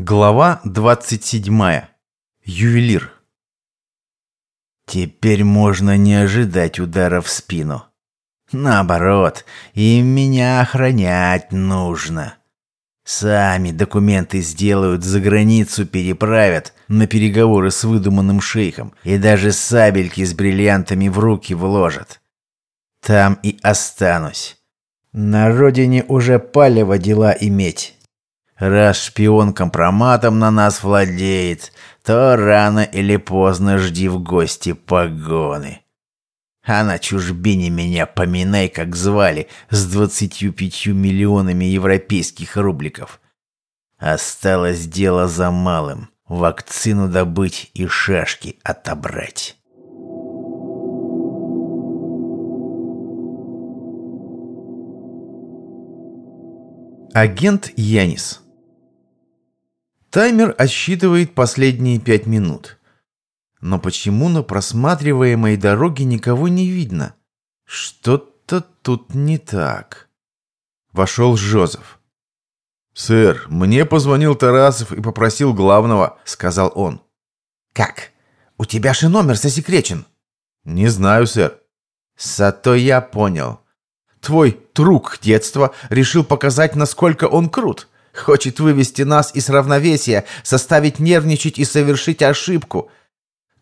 Глава 27. Ювелир. Теперь можно не ожидать удара в спину. Наоборот, им меня охранять нужно. Сами документы сделают, за границу переправят на переговоры с выдуманным шейхом и даже сабельки с бриллиантами в руки вложат. Там и останусь. На родине уже палево дела иметь. Раз шпион компроматом на нас владеет, то рано или поздно жди в гости погоны. А на чужбине меня поминай, как звали, с двадцатью пятью миллионами европейских рубликов. Осталось дело за малым — вакцину добыть и шашки отобрать. Агент Янис Таймер отсчитывает последние пять минут. Но почему на просматриваемой дороге никого не видно? Что-то тут не так. Вошел Жозеф. «Сэр, мне позвонил Тарасов и попросил главного», — сказал он. «Как? У тебя же номер засекречен». «Не знаю, сэр». «Зато я понял. Твой друг детства решил показать, насколько он крут. Хочет вывести нас из равновесия, заставить нервничать и совершить ошибку.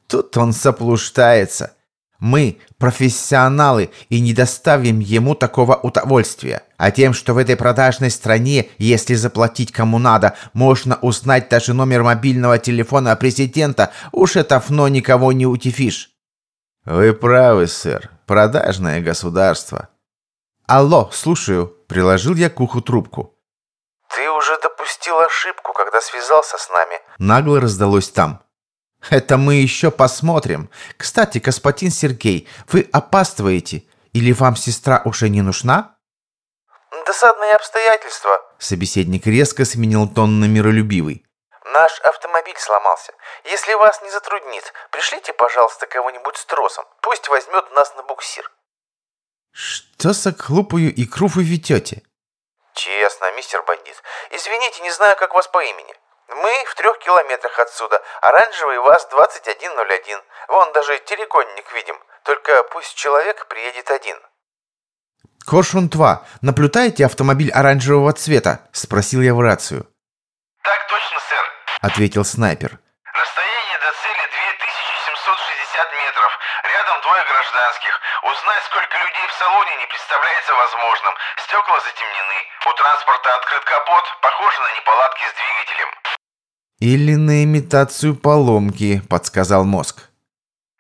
Тут он заплуштается. Мы профессионалы и не доставим ему такого удовольствия. А тем, что в этой продажной стране, если заплатить кому надо, можно узнать даже номер мобильного телефона президента, уж это фно никого не утифишь. Вы правы, сэр. Продажное государство. Алло, слушаю. Приложил я к уху трубку. «Ты уже допустил ошибку, когда связался с нами», — нагло раздалось там. «Это мы еще посмотрим. Кстати, господин Сергей, вы опаздываете? Или вам сестра уже не нужна?» «Досадные обстоятельства», — собеседник резко сменил тон на миролюбивый. «Наш автомобиль сломался. Если вас не затруднит, пришлите, пожалуйста, кого-нибудь с тросом. Пусть возьмет нас на буксир». «Что за глупую икру вы ведете?» «Честно, мистер бандит. Извините, не знаю, как вас по имени. Мы в трех километрах отсюда. Оранжевый ВАЗ-2101. Вон даже телеконник видим. Только пусть человек приедет один». «Коршун-2, наблюдаете автомобиль оранжевого цвета?» – спросил я в рацию. «Так точно, сэр», – ответил снайпер. «Расстояние до цели 2760 метров. Двое гражданских. Узнать, сколько людей в салоне, не представляется возможным. Стекла затемнены. У транспорта открыт капот. Похоже на неполадки с двигателем». «Или на имитацию поломки», – подсказал мозг.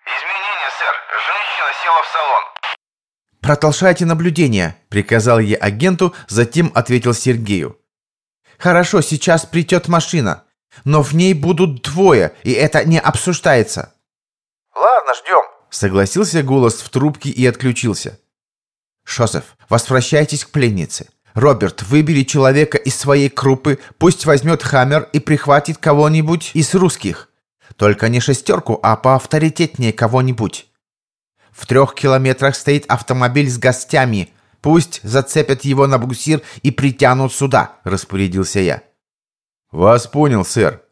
«Изменения, сэр. Женщина села в салон». «Продолжайте наблюдение», – приказал я агенту, затем ответил Сергею. «Хорошо, сейчас придет машина, но в ней будут двое, и это не обсуждается». «Ладно, ждем», – согласился голос в трубке и отключился. «Шозеф, возвращайтесь к пленнице. Роберт, выбери человека из своей группы, пусть возьмет хаммер и прихватит кого-нибудь из русских. Только не шестерку, а поавторитетнее кого-нибудь. В трех километрах стоит автомобиль с гостями. Пусть зацепят его на буксир и притянут сюда», – распорядился я. «Вас понял, сэр».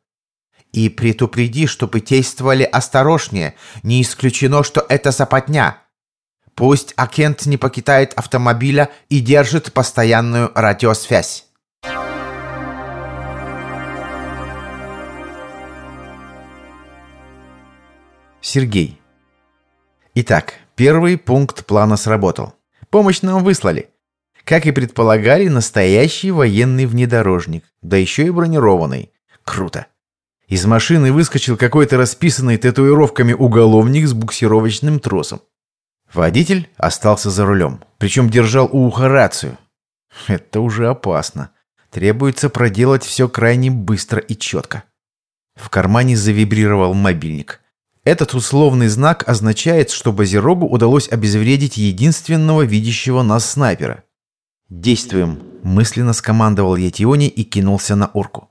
«И предупреди, чтобы действовали осторожнее. Не исключено, что это западня. Пусть агент не покидает автомобиля и держит постоянную радиосвязь». Сергей. Итак, первый пункт плана сработал. Помощь нам выслали. Как и предполагали, настоящий военный внедорожник, да еще и бронированный. Круто. Из машины выскочил какой-то расписанный татуировками уголовник с буксировочным тросом. Водитель остался за рулем, причем держал у уха рацию. Это уже опасно. Требуется проделать все крайне быстро и четко. В кармане завибрировал мобильник. Этот условный знак означает, что Базирогу удалось обезвредить единственного видящего нас снайпера. «Действуем!» – мысленно скомандовал я Тионе и кинулся на орку.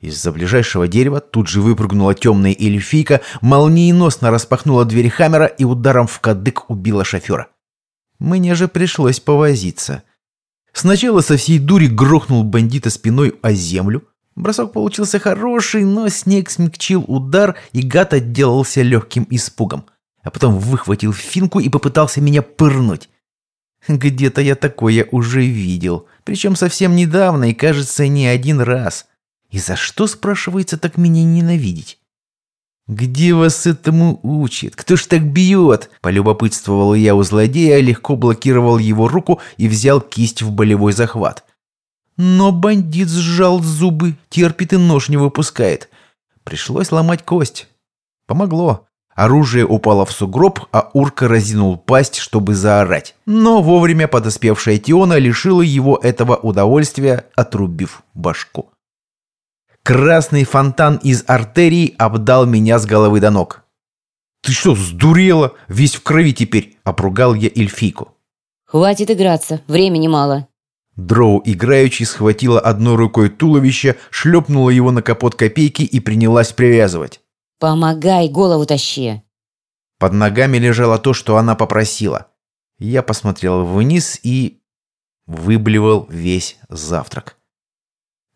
Из-за ближайшего дерева тут же выпрыгнула темная эльфийка, молниеносно распахнула дверь Хаммера и ударом в кадык убила шофера. Мне же пришлось повозиться. Сначала со всей дури грохнул бандита спиной о землю, Бросок получился хороший, но снег смягчил удар, и гад отделался легким испугом. А потом выхватил финку и попытался меня пырнуть. Где-то я такое уже видел. Причем совсем недавно и, кажется, не один раз. И за что, спрашивается, так меня ненавидеть? «Где вас этому учат? Кто ж так бьет?» Полюбопытствовал я у злодея, легко блокировал его руку и взял кисть в болевой захват. Но бандит сжал зубы, терпит и нож не выпускает. Пришлось ломать кость. Помогло. Оружие упало в сугроб, а урка разинул пасть, чтобы заорать. Но вовремя подоспевшая Тиона лишила его этого удовольствия, отрубив башку. Красный фонтан из артерий обдал меня с головы до ног. «Ты что, сдурела? Весь в крови теперь!» – опругал я эльфийку. «Хватит играться, времени мало». Дроу играючи схватила одной рукой туловище, шлепнула его на капот копейки и принялась привязывать. «Помогай, голову тащи!» Под ногами лежало то, что она попросила. Я посмотрел вниз и... выблевал весь завтрак.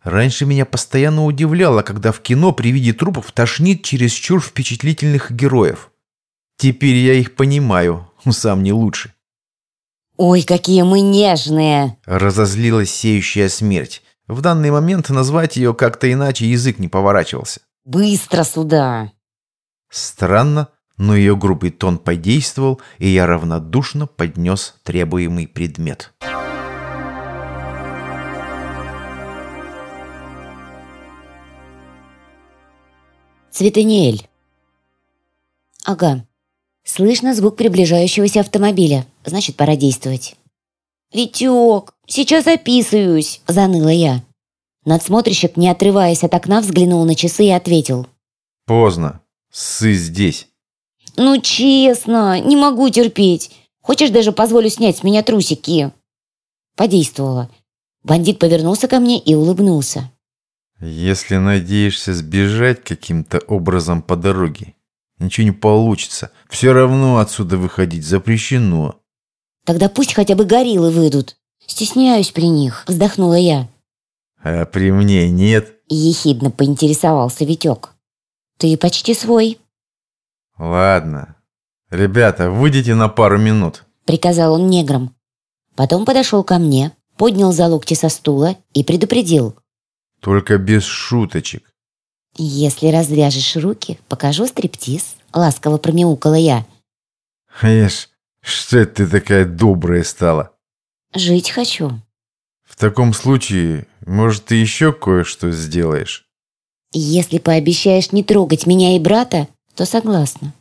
Раньше меня постоянно удивляло, когда в кино при виде трупов тошнит чересчур впечатлительных героев. Теперь я их понимаю, сам не лучше. «Ой, какие мы нежные!» Разозлилась сеющая смерть. В данный момент назвать ее как-то иначе язык не поворачивался. «Быстро сюда!» Странно, но ее грубый тон подействовал, и я равнодушно поднес требуемый предмет. Цветаниэль. Ага. Слышно звук приближающегося автомобиля. Значит, пора действовать. «Витек, сейчас описываюсь!» – заныла я. Надсмотрщик, не отрываясь от окна, взглянул на часы и ответил. «Поздно. Сы здесь». «Ну, честно, не могу терпеть. Хочешь, даже позволю снять с меня трусики?» Подействовало. Бандит повернулся ко мне и улыбнулся. Если надеешься сбежать каким-то образом по дороге, ничего не получится. Все равно отсюда выходить запрещено. Тогда пусть хотя бы гориллы выйдут. Стесняюсь при них, вздохнула я. А при мне нет. Ехидно поинтересовался Витек. Ты почти свой. Ладно. Ребята, выйдите на пару минут. Приказал он неграм. Потом подошел ко мне, поднял за локти со стула и предупредил. Только без шуточек. «Если развяжешь руки, покажу стриптиз», — ласково промяукала я. Эш, что это ты такая добрая стала? «Жить хочу». В таком случае, может, ты еще кое-что сделаешь? «Если пообещаешь не трогать меня и брата, то согласна»,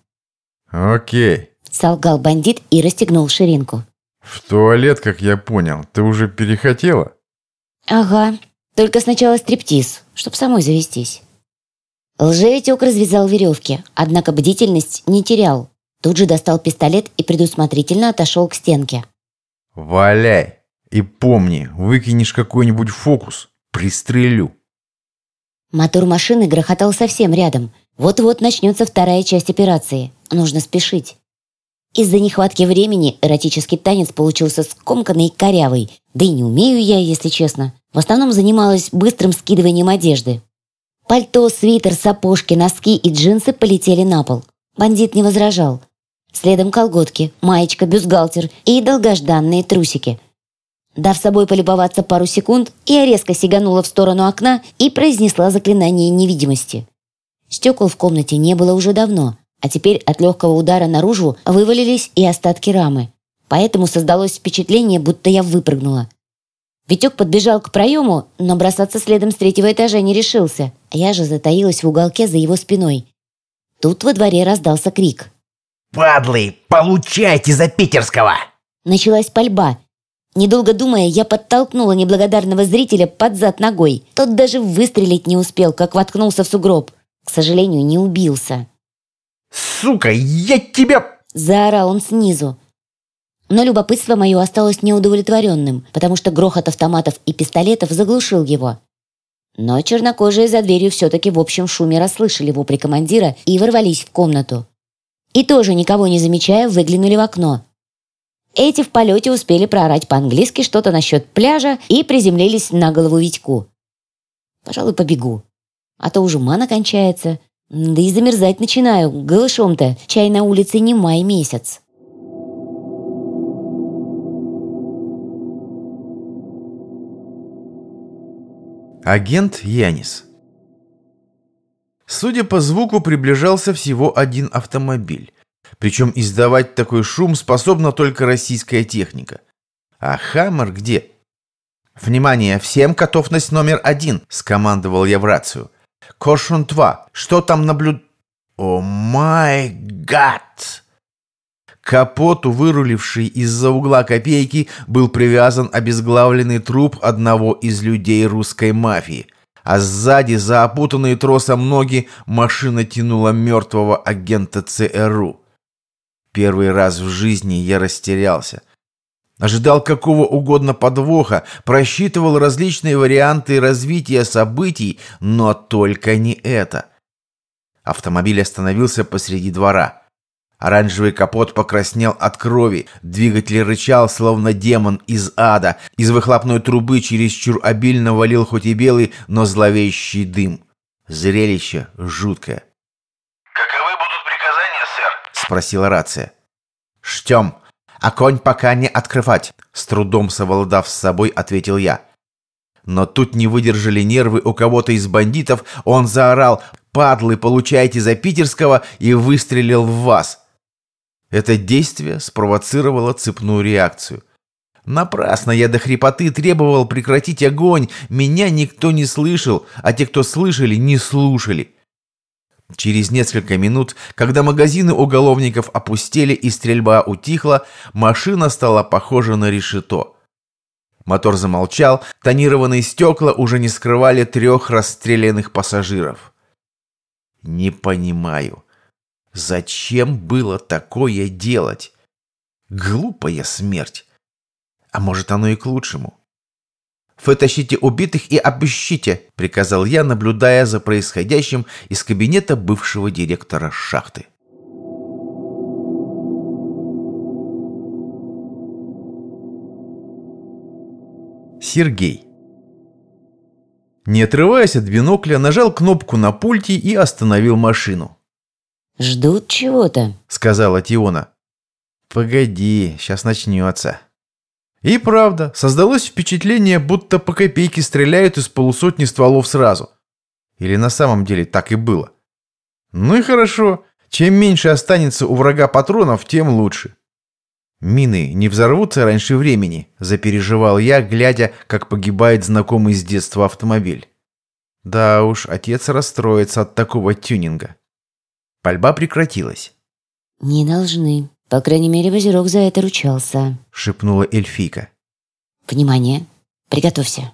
Окей. — солгал бандит и расстегнул ширинку. В туалет, как я понял, ты уже перехотела? «Ага, только сначала стриптиз, чтоб самой завестись». Лжеветек развязал веревки, однако бдительность не терял. Тут же достал пистолет и предусмотрительно отошел к стенке. Валяй. И помни, выкинешь какой-нибудь фокус, пристрелю. Мотор машины грохотал совсем рядом. Вот-вот начнется вторая часть операции. Нужно спешить. Из-за нехватки времени эротический танец получился скомканный и корявый. Да и не умею я, если честно. В основном занималась быстрым скидыванием одежды. Пальто, свитер, сапожки, носки и джинсы полетели на пол. Бандит не возражал. Следом колготки, маечка, бюстгальтер и долгожданные трусики. Дав собой полюбоваться пару секунд, я резко сиганула в сторону окна и произнесла заклинание невидимости. Стекол в комнате не было уже давно, а теперь от легкого удара наружу вывалились и остатки рамы. Поэтому создалось впечатление, будто я выпрыгнула. Витек подбежал к проему, но бросаться следом с третьего этажа не решился. Я же затаилась в уголке за его спиной. Тут во дворе раздался крик. «Падлы, получайте за питерского!» Началась пальба. Недолго думая, я подтолкнула неблагодарного зрителя под зад ногой. Тот даже выстрелить не успел, как воткнулся в сугроб. К сожалению, не убился. «Сука, я тебя...» Заорал он снизу. Но любопытство мое осталось неудовлетворенным, потому что грохот автоматов и пистолетов заглушил его. Но чернокожие за дверью все-таки в общем шуме расслышали вопли командира и ворвались в комнату. И тоже, никого не замечая, выглянули в окно. Эти в полете успели проорать по-английски что-то насчет пляжа и приземлились на голову Витьку. Пожалуй, побегу. А то уже мана кончается. Да и замерзать начинаю, голышом-то. Чай на улице не май месяц. Агент Янис. Судя по звуку, приближался всего один автомобиль. Причем издавать такой шум способна только российская техника. А Хаммер где? «Внимание! Всем готовность номер один!» – скомандовал я в рацию. «Кошун 2! Что там наблюд...» «О май гад!» Капоту, выруливший из-за угла копейки, был привязан обезглавленный труп одного из людей русской мафии. А сзади, за опутанные тросом ноги, машина тянула мертвого агента ЦРУ. Первый раз в жизни я растерялся. Ожидал какого угодно подвоха, просчитывал различные варианты развития событий, но только не это. Автомобиль остановился посреди двора. Оранжевый капот покраснел от крови, двигатель рычал, словно демон из ада. Из выхлопной трубы чересчур обильно валил хоть и белый, но зловещий дым. Зрелище жуткое. «Каковы будут приказания, сэр?» — спросила рация. «Штем. Огонь пока не открывать», — с трудом совладав с собой, ответил я. Но тут не выдержали нервы у кого-то из бандитов, он заорал «Падлы, получайте за питерского!» и выстрелил в вас. Это действие спровоцировало цепную реакцию. Напрасно я до хрипоты требовал прекратить огонь, меня никто не слышал, а те, кто слышали, не слушали. Через несколько минут, когда магазины уголовников опустели и стрельба утихла, машина стала похожа на решето. Мотор замолчал, тонированные стекла уже не скрывали трех расстрелянных пассажиров. Не понимаю. Зачем было такое делать? Глупая смерть. А может, оно и к лучшему. «Вытащите убитых и обыщите», — приказал я, наблюдая за происходящим из кабинета бывшего директора шахты. Сергей. Не отрываясь от бинокля, нажал кнопку на пульте и остановил машину. «Ждут чего-то», — сказала Тиона. «Погоди, сейчас начнется». И правда, создалось впечатление, будто по копейке стреляют из полусотни стволов сразу. Или на самом деле так и было. Ну и хорошо, чем меньше останется у врага патронов, тем лучше. Мины не взорвутся раньше времени, запереживал я, глядя, как погибает знакомый с детства автомобиль. Да уж, отец расстроится от такого тюнинга. Пальба прекратилась. «Не должны. По крайней мере, Базирок за это ручался», — шепнула эльфийка. «Внимание! Приготовься!»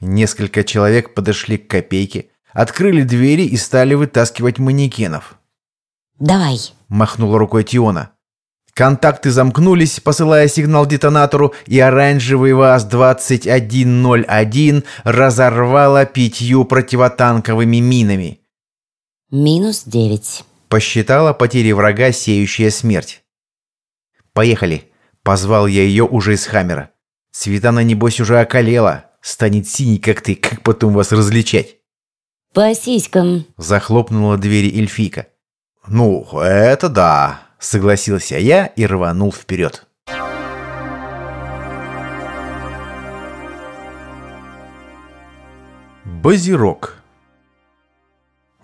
Несколько человек подошли к копейке, открыли двери и стали вытаскивать манекенов. «Давай!» — махнула рукой Тиона. Контакты замкнулись, посылая сигнал детонатору, и оранжевый ВАЗ-2101 разорвало пятью противотанковыми минами. Минус девять. Посчитала потери врага, сеющая смерть. «Поехали!» – позвал я ее уже из Хаммера. Светана, небось, уже околела. Станет синий, как ты, как потом вас различать? «По сиськам!» – захлопнула двери эльфийка. «Ну, это да!» – согласился я и рванул вперед. Базирок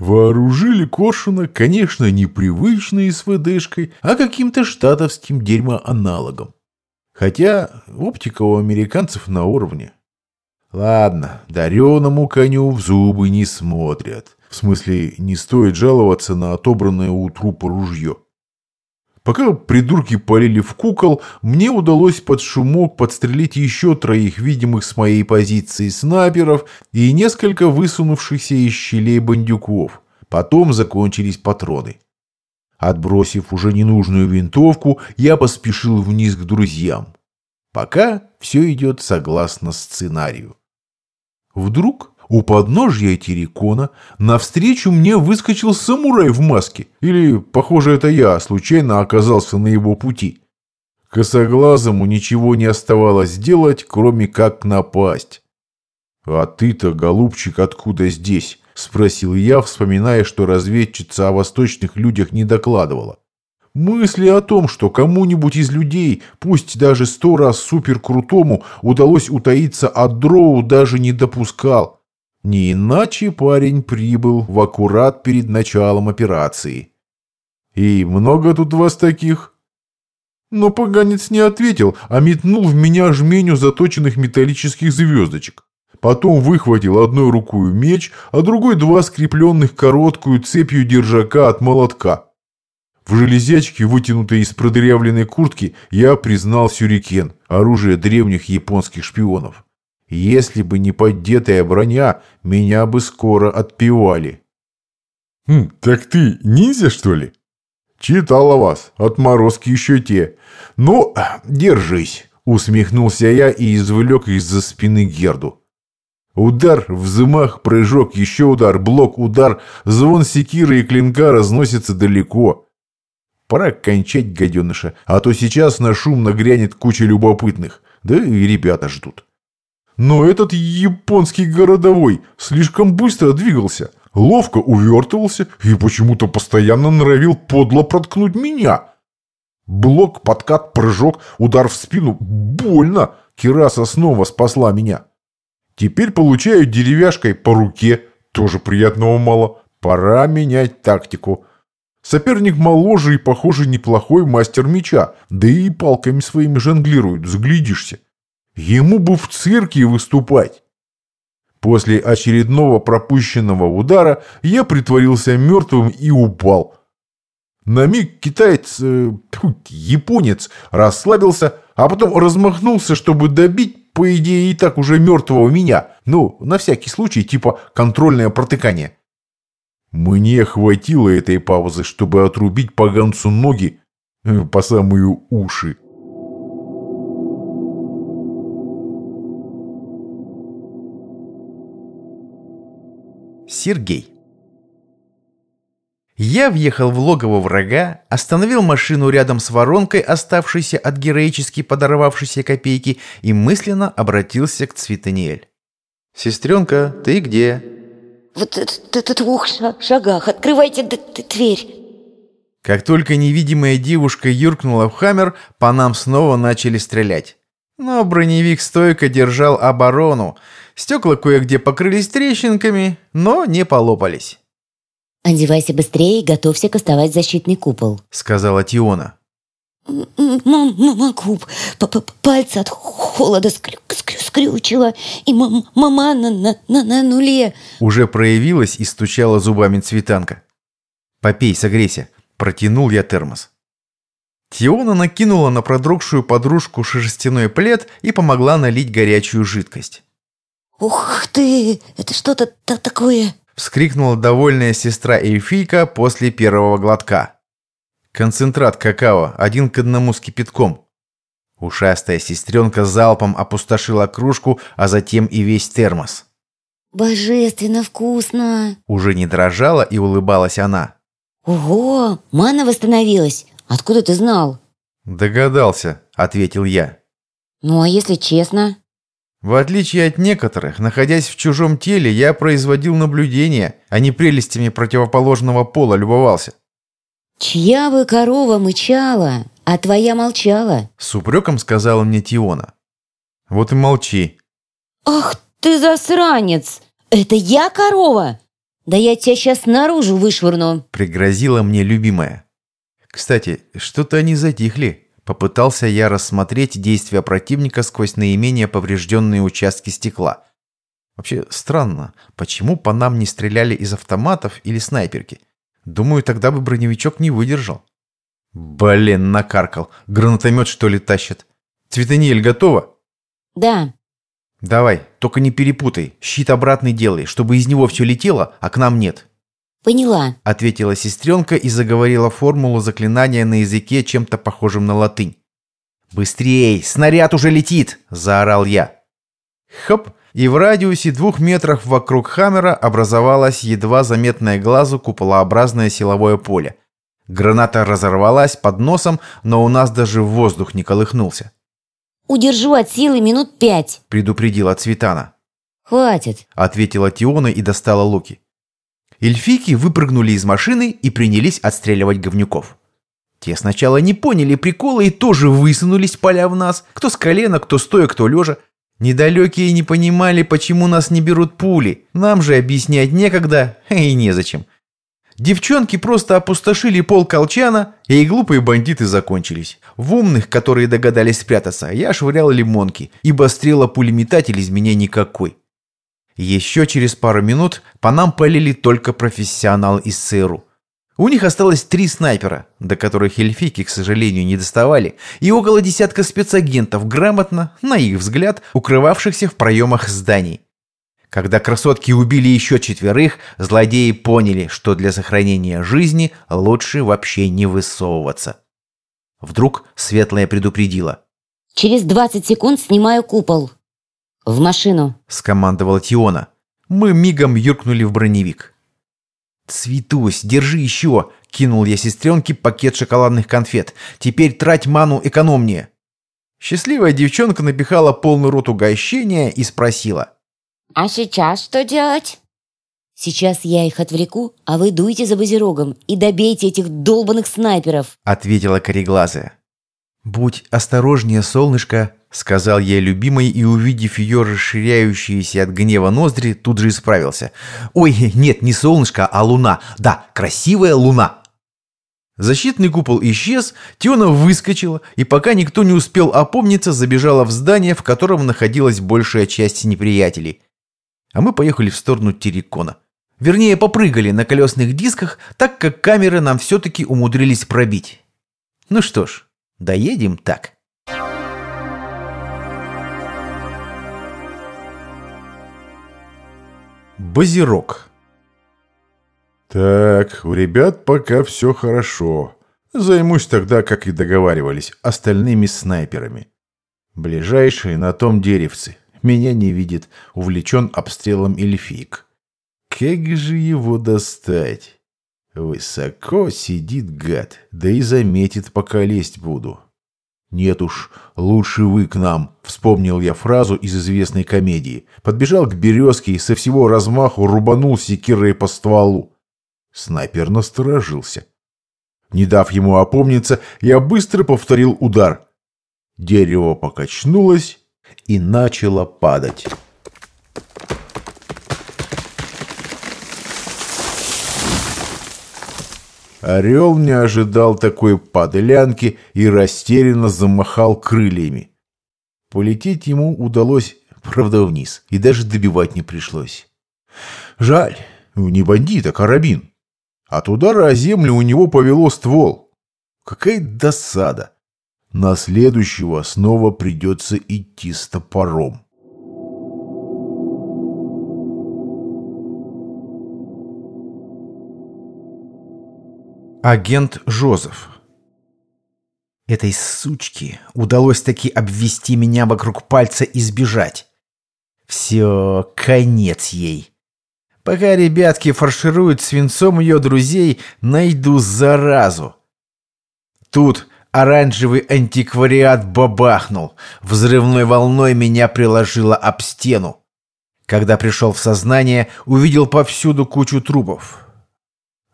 Вооружили Коршуна, конечно, не привычной СВДшкой, а каким-то штатовским дерьмоаналогом. Хотя оптика у американцев на уровне. Ладно, дареному коню в зубы не смотрят. В смысле, не стоит жаловаться на отобранное у трупа ружье. Пока придурки полили в кукол, мне удалось под шумок подстрелить еще троих видимых с моей позиции снайперов и несколько высунувшихся из щелей бандюков. Потом закончились патроны. Отбросив уже ненужную винтовку, я поспешил вниз к друзьям. Пока все идет согласно сценарию. Вдруг у подножья Терекона навстречу мне выскочил самурай в маске. Или, похоже, это я случайно оказался на его пути. Косоглазому ничего не оставалось делать, кроме как напасть. «А ты-то, голубчик, откуда здесь?» – спросил я, вспоминая, что разведчица о восточных людях не докладывала. Мысли о том, что кому-нибудь из людей, пусть даже сто раз суперкрутому, удалось утаиться от дроу, даже не допускал. Не иначе парень прибыл в аккурат перед началом операции. «И много тут вас таких?» Но поганец не ответил, а метнул в меня жменю заточенных металлических звездочек. Потом выхватил одной рукой меч, а другой два скрепленных короткую цепью держака от молотка. В железячке, вытянутой из продырявленной куртки, я признал сюрикен, оружие древних японских шпионов. Если бы не поддетая броня, меня бы скоро отпевали. «Хм, так ты ниндзя, что ли?» «Читал о вас, отморозки еще те. Ну, держись!» Усмехнулся я и извлек из-за спины Герду. Удар, взмах, прыжок, еще удар, блок, удар, звон секиры и клинка разносится далеко. Пора кончать, гаденыша, а то сейчас на шум нагрянет куча любопытных. Да и ребята ждут. Но этот японский городовой слишком быстро двигался, ловко увертывался и почему-то постоянно норовил подло проткнуть меня. Блок, подкат, прыжок, удар в спину. Больно! Кираса снова спасла меня. Теперь получаю деревяшкой по руке. Тоже приятного мало. Пора менять тактику. Соперник моложе и, похоже, неплохой мастер меча, да и палками своими жонглирует, взглядишься. Ему бы в цирке выступать. После очередного пропущенного удара я притворился мертвым и упал. На миг китаец, э, японец, расслабился, а потом размахнулся, чтобы добить, по идее, и так уже мертвого меня. Ну, на всякий случай, типа контрольное протыкание. Мне хватило этой паузы, чтобы отрубить поганцу ноги э, по самые уши. Сергей Я въехал в логово врага, остановил машину рядом с воронкой, оставшейся от героически подорвавшейся копейки, и мысленно обратился к Цветаниэль. «Сестренка, ты где?» Вот это двух шагах. Открывайте дверь. Как только невидимая девушка юркнула в хаммер, по нам снова начали стрелять. Но броневик стойко держал оборону. Стекла кое-где покрылись трещинками, но не полопались. «Одевайся быстрее и готовься кастовать защитный купол», — сказала Тиона. «Могу. Пальцы от холода скрю скрю скрючила, и мама на, на, на, на нуле». Уже проявилась и стучала зубами цветанка. «Попей, согрейся», — протянул я термос. Тиона накинула на продрогшую подружку шерстяной плед и помогла налить горячую жидкость. «Ух ты, это что-то такое!» — вскрикнула довольная сестра Эльфийка после первого глотка. Концентрат какао, один к одному с кипятком. Ушастая сестренка залпом опустошила кружку, а затем и весь термос. «Божественно вкусно!» Уже не дрожала и улыбалась она. «Ого, мана восстановилась! Откуда ты знал?» «Догадался», — ответил я. «Ну а если честно?» В отличие от некоторых, находясь в чужом теле, я производил наблюдения, а не прелестями противоположного пола любовался. «Чья бы корова мычала, а твоя молчала?» С упреком сказала мне Тиона. «Вот и молчи». «Ах ты засранец! Это я корова? Да я тебя сейчас наружу вышвырну!» Пригрозила мне любимая. Кстати, что-то они затихли. Попытался я рассмотреть действия противника сквозь наименее поврежденные участки стекла. Вообще странно, почему по нам не стреляли из автоматов или снайперки? Думаю, тогда бы броневичок не выдержал. Блин, накаркал. Гранатомет, что ли, тащит? Цветаниэль готова? Да. Давай, только не перепутай. Щит обратный делай, чтобы из него все летело, а к нам нет. Поняла. Ответила сестренка и заговорила формулу заклинания на языке, чем-то похожем на латынь. «Быстрей! Снаряд уже летит!» – заорал я. Хоп! и в радиусе двух метров вокруг Хаммера образовалось едва заметное глазу куполообразное силовое поле. Граната разорвалась под носом, но у нас даже воздух не колыхнулся. «Удержу от силы минут пять», — предупредила Цветана. «Хватит!» — ответила Тиона и достала луки. Эльфийки выпрыгнули из машины и принялись отстреливать говнюков. Те сначала не поняли прикола и тоже высунулись, поля в нас, кто с колена, кто стоя, кто лежа. Недалекие не понимали, почему нас не берут пули. Нам же объяснять некогда и незачем. Девчонки просто опустошили пол колчана, и глупые бандиты закончились. В умных, которые догадались спрятаться, я швырял лимонки, ибо стрела-пулеметатель из меня никакой. Еще через пару минут по нам полили только профессионалы из ЦРУ. У них осталось три снайпера, до которых эльфийки, к сожалению, не доставали, и около десятка спецагентов, грамотно, на их взгляд, укрывавшихся в проемах зданий. Когда красотки убили еще четверых, злодеи поняли, что для сохранения жизни лучше вообще не высовываться. Вдруг Светлая предупредила. «Через 20 секунд снимаю купол. В машину!» – скомандовала Тиона. Мы мигом юркнули в броневик. «Цветусь, держи еще!» – кинул я сестренке пакет шоколадных конфет. «Теперь трать ману экономнее!» Счастливая девчонка напихала полный рот угощения и спросила. «А сейчас что делать?» «Сейчас я их отвлеку, а вы дуйте за базирогом и добейте этих долбанных снайперов!» – ответила кореглазая. «Будь осторожнее, солнышко!» — сказал я любимой и, увидев ее расширяющиеся от гнева ноздри, тут же исправился. «Ой, нет, не солнышко, а луна. Да, красивая луна!» Защитный купол исчез, Тиона выскочила, и пока никто не успел опомниться, забежала в здание, в котором находилась большая часть неприятелей. А мы поехали в сторону Террикона. Вернее, попрыгали на колесных дисках, так как камеры нам все-таки умудрились пробить. Ну что ж, доедем так. Базирок. Так, у ребят пока все хорошо. Займусь тогда, как и договаривались, остальными снайперами. Ближайшие на том деревце. Меня не видит, увлечен обстрелом эльфик. Как же его достать? Высоко сидит гад, да и заметит, пока лезть буду. «Нет уж, лучше вы к нам», — вспомнил я фразу из известной комедии. Подбежал к березке и со всего размаху рубанул секирой по стволу. Снайпер насторожился. Не дав ему опомниться, я быстро повторил удар. Дерево покачнулось и начало падать. Орел не ожидал такой подлянки и растерянно замахал крыльями. Полететь ему удалось, правда, вниз, и даже добивать не пришлось. Жаль, не бандит, а карабин. От удара о землю у него повело ствол. Какая досада. На следующего снова придется идти с топором. Агент Жозеф. Этой сучке удалось таки обвести меня вокруг пальца и сбежать. Все, конец ей. Пока ребятки фаршируют свинцом ее друзей, найду заразу. Тут оранжевый антиквариат бабахнул. Взрывной волной меня приложило об стену. Когда пришел в сознание, увидел повсюду кучу трупов.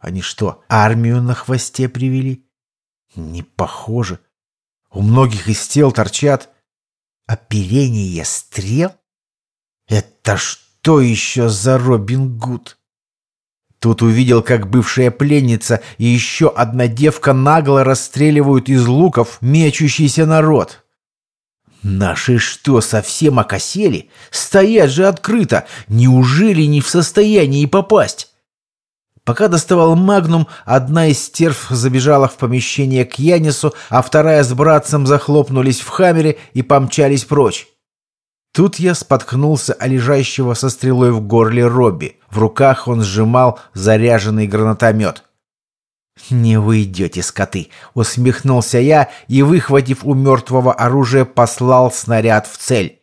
Они что, армию на хвосте привели? Не похоже. У многих из тел торчат оперение стрел? Это что еще за Робин Гуд? Тут увидел, как бывшая пленница и еще одна девка нагло расстреливают из луков мечущийся народ. Наши что, совсем окосели? Стоят же открыто. Неужели не в состоянии попасть? Пока доставал магнум, одна из стерв забежала в помещение к Янису, а вторая с братцем захлопнулись в хамере и помчались прочь. Тут я споткнулся о лежащего со стрелой в горле Робби. В руках он сжимал заряженный гранатомет. «Не уйдете, скоты!» — усмехнулся я и, выхватив у мертвого оружия, послал снаряд в цель.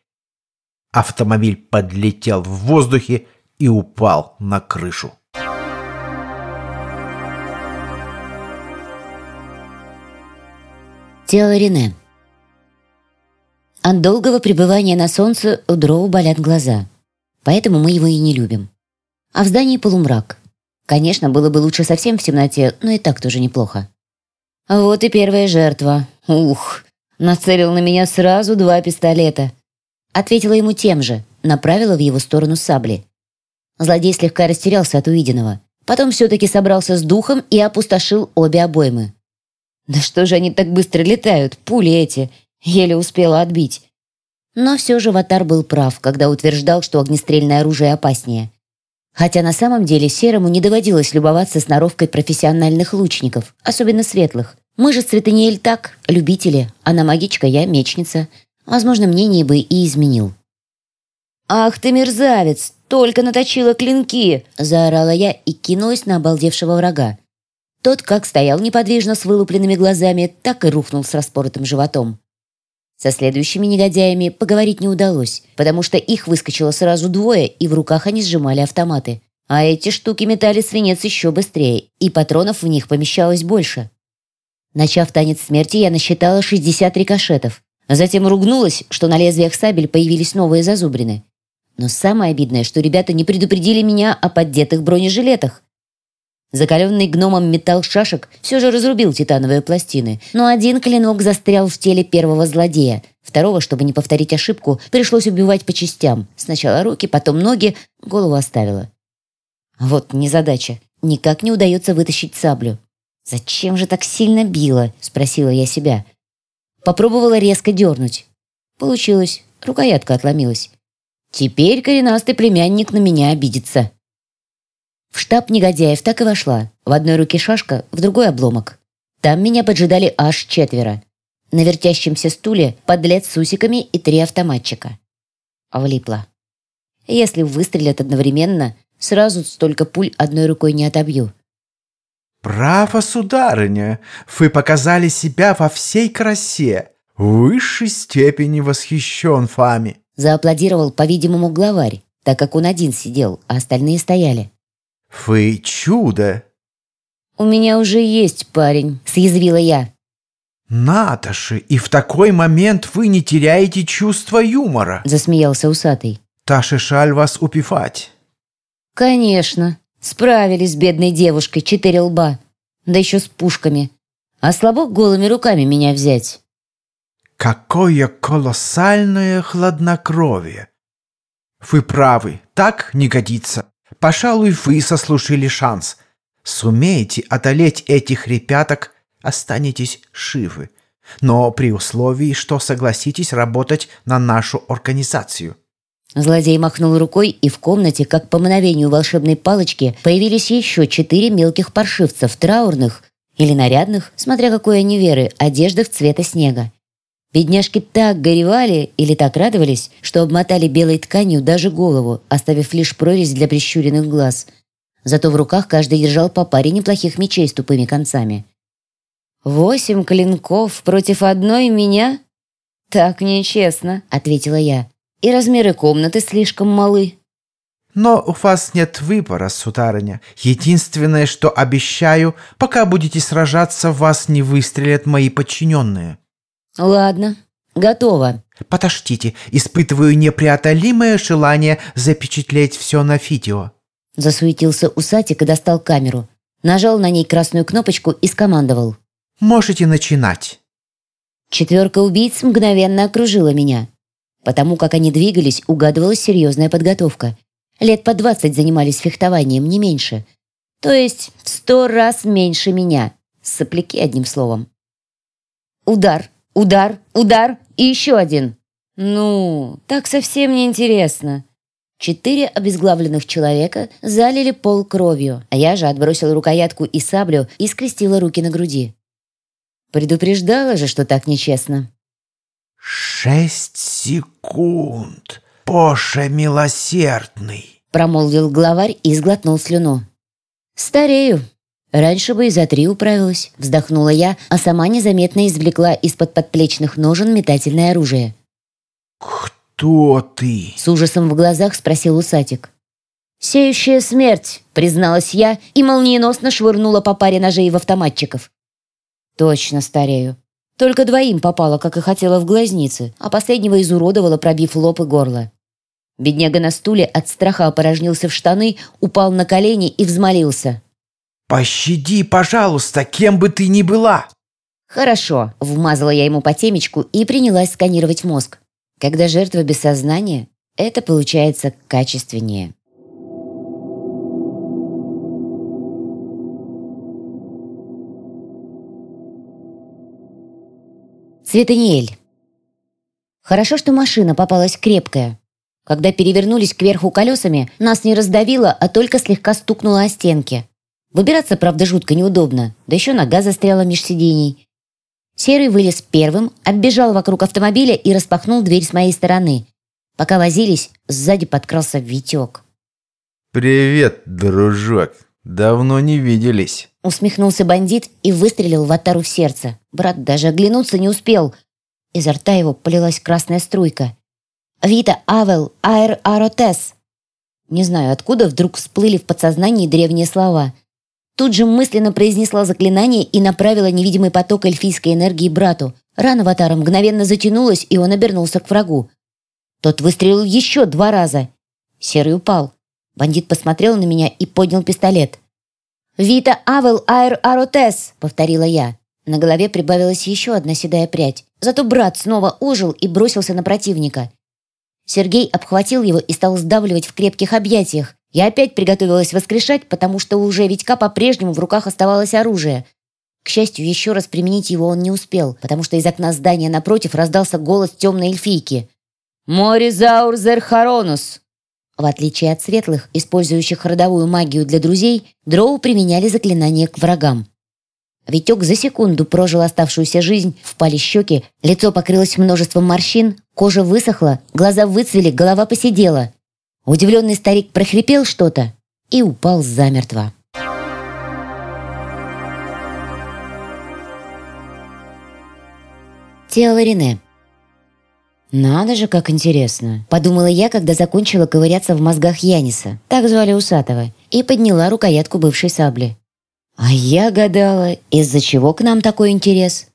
Автомобиль подлетел в воздухе и упал на крышу. Тело Рене. От долгого пребывания на солнце у Дроу болят глаза. Поэтому мы его и не любим. А в здании полумрак. Конечно, было бы лучше совсем в темноте, но и так тоже неплохо. Вот и первая жертва. Ух, нацелил на меня сразу два пистолета. Ответила ему тем же, направила в его сторону сабли. Злодей слегка растерялся от увиденного. Потом все-таки собрался с духом и опустошил обе обоймы. Да что же они так быстро летают, пули эти? Еле успела отбить. Но все же Ватар был прав, когда утверждал, что огнестрельное оружие опаснее. Хотя на самом деле Серому не доводилось любоваться сноровкой профессиональных лучников, особенно светлых. Мы же с Цветаниэль так, любители, она магичка, я мечница. Возможно, мнение бы и изменил. «Ах ты мерзавец! Только наточила клинки!» – заорала я и кинулась на обалдевшего врага. Тот как стоял неподвижно с вылупленными глазами, так и рухнул с распоротым животом. Со следующими негодяями поговорить не удалось, потому что их выскочило сразу двое, и в руках они сжимали автоматы. А эти штуки метали свинец еще быстрее, и патронов в них помещалось больше. Начав танец смерти, я насчитала 60 рикошетов. Затем ругнулась, что на лезвиях сабель появились новые зазубрины. Но самое обидное, что ребята не предупредили меня о поддетых бронежилетах. Закаленный гномом металл шашек все же разрубил титановые пластины, но один клинок застрял в теле первого злодея. Второго, чтобы не повторить ошибку, пришлось убивать по частям. Сначала руки, потом ноги, голову оставила. Вот незадача. Никак не удается вытащить саблю. «Зачем же так сильно било?» – спросила я себя. Попробовала резко дернуть. Получилось. Рукоятка отломилась. Теперь коренастый племянник на меня обидится. В штаб негодяев так и вошла. В одной руке шашка, в другой обломок. Там меня поджидали аж четверо. На вертящемся стуле подлец с усиками и три автоматчика. Влипла. Если выстрелят одновременно, сразу столько пуль одной рукой не отобью. «Право, сударыня, вы показали себя во всей красе. В высшей степени восхищен вами», зааплодировал, по-видимому, главарь, так как он один сидел, а остальные стояли. «Вы чудо!» «У меня уже есть парень», — съязвила я. «Наташи, и в такой момент вы не теряете чувство юмора!» — засмеялся усатый. «Таши шаль вас упивать!» «Конечно, справились с бедной девушкой, четыре лба, да еще с пушками. А слабо голыми руками меня взять?» «Какое колоссальное хладнокровие!» «Вы правы, так не годится!» Пожалуй, вы сослужили шанс. Сумеете одолеть этих ребяток, останетесь живы. Но при условии, что согласитесь работать на нашу организацию. Злодей махнул рукой, и в комнате, как по мановению волшебной палочки, появились еще четыре мелких паршивцев, траурных или нарядных, смотря какой они веры, одеждах цвета снега. Бедняжки так горевали или так радовались, что обмотали белой тканью даже голову, оставив лишь прорезь для прищуренных глаз. Зато в руках каждый держал по паре неплохих мечей с тупыми концами. «Восемь клинков против одной меня? Так нечестно», — ответила я. «И размеры комнаты слишком малы». «Но у вас нет выбора, сударыня. Единственное, что обещаю, пока будете сражаться, вас не выстрелят мои подчиненные». «Ладно, готово». «Подождите, испытываю непреодолимое желание запечатлеть все на видео». Засуетился усатик и достал камеру. Нажал на ней красную кнопочку и скомандовал. «Можете начинать». Четверка убийц мгновенно окружила меня. Потому как они двигались, угадывалась серьезная подготовка. Лет по двадцать занимались фехтованием, не меньше. То есть в сто раз меньше меня. Сопляки, одним словом. Удар. Удар, удар и еще один. Ну, так совсем не интересно. Четыре обезглавленных человека залили пол кровью, а я же отбросила рукоятку и саблю и скрестила руки на груди. Предупреждала же, что так нечестно. «Шесть секунд, Поша милосердный!» промолвил главарь и сглотнул слюну. «Старею, Раньше бы и за три управилась, вздохнула я, а сама незаметно извлекла из-под подплечных ножен метательное оружие. «Кто ты?» С ужасом в глазах спросил усатик. «Сеющая смерть», призналась я и молниеносно швырнула по паре ножей в автоматчиков. «Точно старею. Только двоим попало, как и хотела в глазницы, а последнего изуродовала, пробив лоб и горло. Бедняга на стуле от страха опорожнился в штаны, упал на колени и взмолился. «Пощади, пожалуйста, кем бы ты ни была!» «Хорошо», — вмазала я ему по темечку и принялась сканировать мозг. Когда жертва без сознания, это получается качественнее. Цветаниэль. Хорошо, что машина попалась крепкая. Когда перевернулись кверху колесами, нас не раздавило, а только слегка стукнуло о стенки. Выбираться, правда, жутко неудобно, да еще нога застряла меж сидений. Серый вылез первым, оббежал вокруг автомобиля и распахнул дверь с моей стороны. Пока возились, сзади подкрался Витек. «Привет, дружок. Давно не виделись». Усмехнулся бандит и выстрелил в Атару в сердце. Брат даже оглянуться не успел. Изо рта его полилась красная струйка. «Вита Авел Аэр Аротес». Не знаю, откуда вдруг всплыли в подсознании древние слова. Тут же мысленно произнесла заклинание и направила невидимый поток эльфийской энергии брату. Рана Ватара мгновенно затянулась, и он обернулся к врагу. Тот выстрелил еще два раза. Серый упал. Бандит посмотрел на меня и поднял пистолет. «Вита Авел Айр Аротес», — повторила я. На голове прибавилась еще одна седая прядь. Зато брат снова ожил и бросился на противника. Сергей обхватил его и стал сдавливать в крепких объятиях. Я опять приготовилась воскрешать, потому что уже Витька по-прежнему в руках оставалось оружие. К счастью, еще раз применить его он не успел, потому что из окна здания напротив раздался голос темной эльфийки. «Моризаур Зерхаронус!» В отличие от светлых, использующих родовую магию для друзей, дроу применяли заклинания к врагам. Витек за секунду прожил оставшуюся жизнь, впали щеки, лицо покрылось множеством морщин, кожа высохла, глаза выцвели, голова посидела. Удивленный старик прохрипел что-то и упал замертво. Тело Рене. «Надо же, как интересно!» – подумала я, когда закончила ковыряться в мозгах Яниса, так звали Усатого, и подняла рукоятку бывшей сабли. А я гадала, из-за чего к нам такой интерес?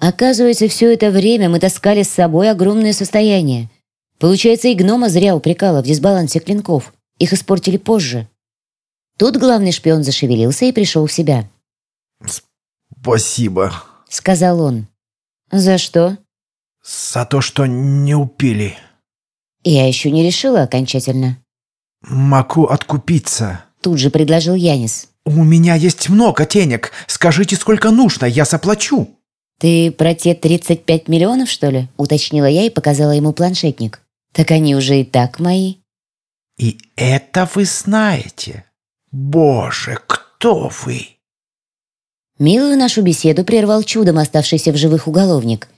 Оказывается, все это время мы таскали с собой огромное состояние. Получается, и гнома зря упрекала в дисбалансе клинков. Их испортили позже. Тут главный шпион зашевелился и пришел в себя. «Спасибо», — сказал он. «За что?» «За то, что не упили». Я еще не решила окончательно. «Могу откупиться», — тут же предложил Янис. «У меня есть много денег. Скажите, сколько нужно, я заплачу». «Ты про те 35 миллионов, что ли?» — уточнила я и показала ему планшетник. «Так они уже и так мои». «И это вы знаете? Боже, кто вы?» Милую нашу беседу прервал чудом оставшийся в живых уголовник.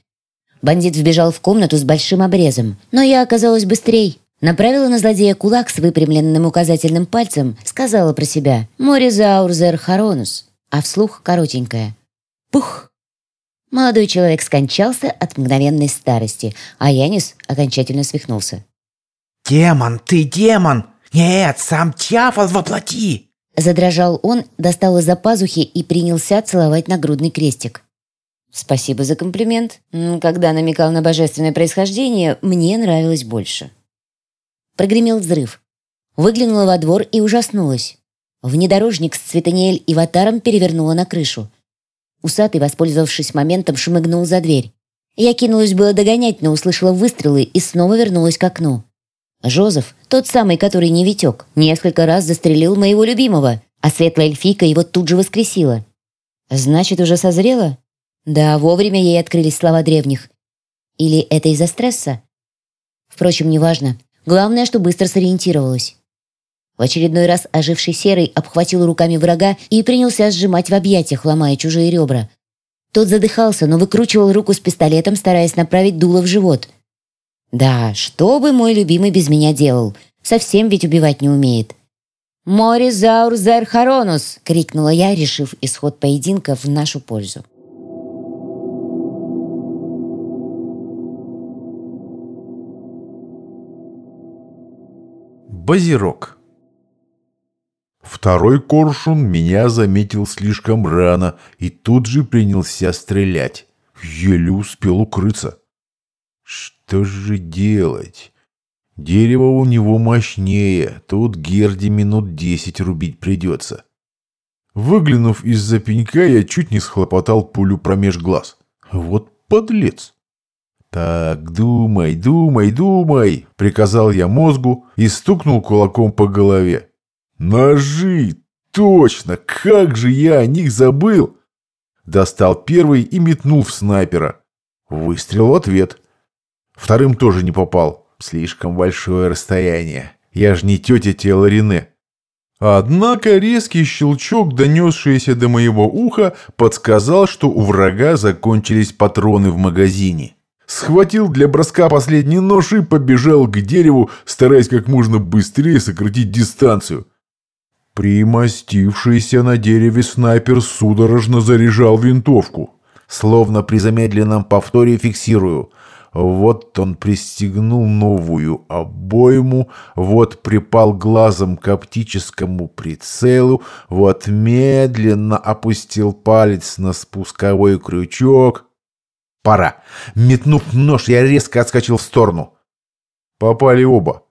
Бандит вбежал в комнату с большим обрезом, но я оказалась быстрей. Направила на злодея кулак с выпрямленным указательным пальцем, сказала про себя «Моризаурзер Харонус», а вслух коротенькая «Пух». Молодой человек скончался от мгновенной старости, а Янис окончательно свихнулся. «Демон, ты демон! Нет, сам дьявол воплоти!» Задрожал он, достал из-за пазухи и принялся целовать нагрудный крестик. Спасибо за комплимент. Когда намекал на божественное происхождение, мне нравилось больше. Прогремел взрыв. Выглянула во двор и ужаснулась. Внедорожник с Цветаниэль и Ватаром перевернула на крышу. Усатый, воспользовавшись моментом, шмыгнул за дверь. Я кинулась было догонять, но услышала выстрелы и снова вернулась к окну. Жозеф, тот самый, который не Витек, несколько раз застрелил моего любимого, а светлая эльфийка его тут же воскресила. Значит, уже созрела? Да, вовремя ей открылись слова древних. Или это из-за стресса? Впрочем, неважно. Главное, что быстро сориентировалась. В очередной раз оживший серый обхватил руками врага и принялся сжимать в объятиях, ломая чужие ребра. Тот задыхался, но выкручивал руку с пистолетом, стараясь направить дуло в живот. «Да, что бы мой любимый без меня делал? Совсем ведь убивать не умеет». «Моризаур Зерхаронус!» — крикнула я, решив исход поединка в нашу пользу. Базирок. Второй коршун меня заметил слишком рано и тут же принялся стрелять. Еле успел укрыться. Что же делать? Дерево у него мощнее, тут Герди минут десять рубить придется. Выглянув из-за пенька, я чуть не схлопотал пулю промеж глаз. Вот подлец. «Так, думай, думай, думай!» — приказал я мозгу и стукнул кулаком по голове. «Ножи! Точно! Как же я о них забыл!» Достал первый и метнул в снайпера. Выстрел в ответ. Вторым тоже не попал. Слишком большое расстояние. Я ж не тетя тела Рене. Однако резкий щелчок, донесшийся до моего уха, подсказал, что у врага закончились патроны в магазине. Схватил для броска последний нож и побежал к дереву, стараясь как можно быстрее сократить дистанцию. Примостившийся на дереве снайпер судорожно заряжал винтовку. Словно при замедленном повторе фиксирую. Вот он пристегнул новую обойму, вот припал глазом к оптическому прицелу, вот медленно опустил палец на спусковой крючок. Пора. Метнув нож, я резко отскочил в сторону. Попали оба.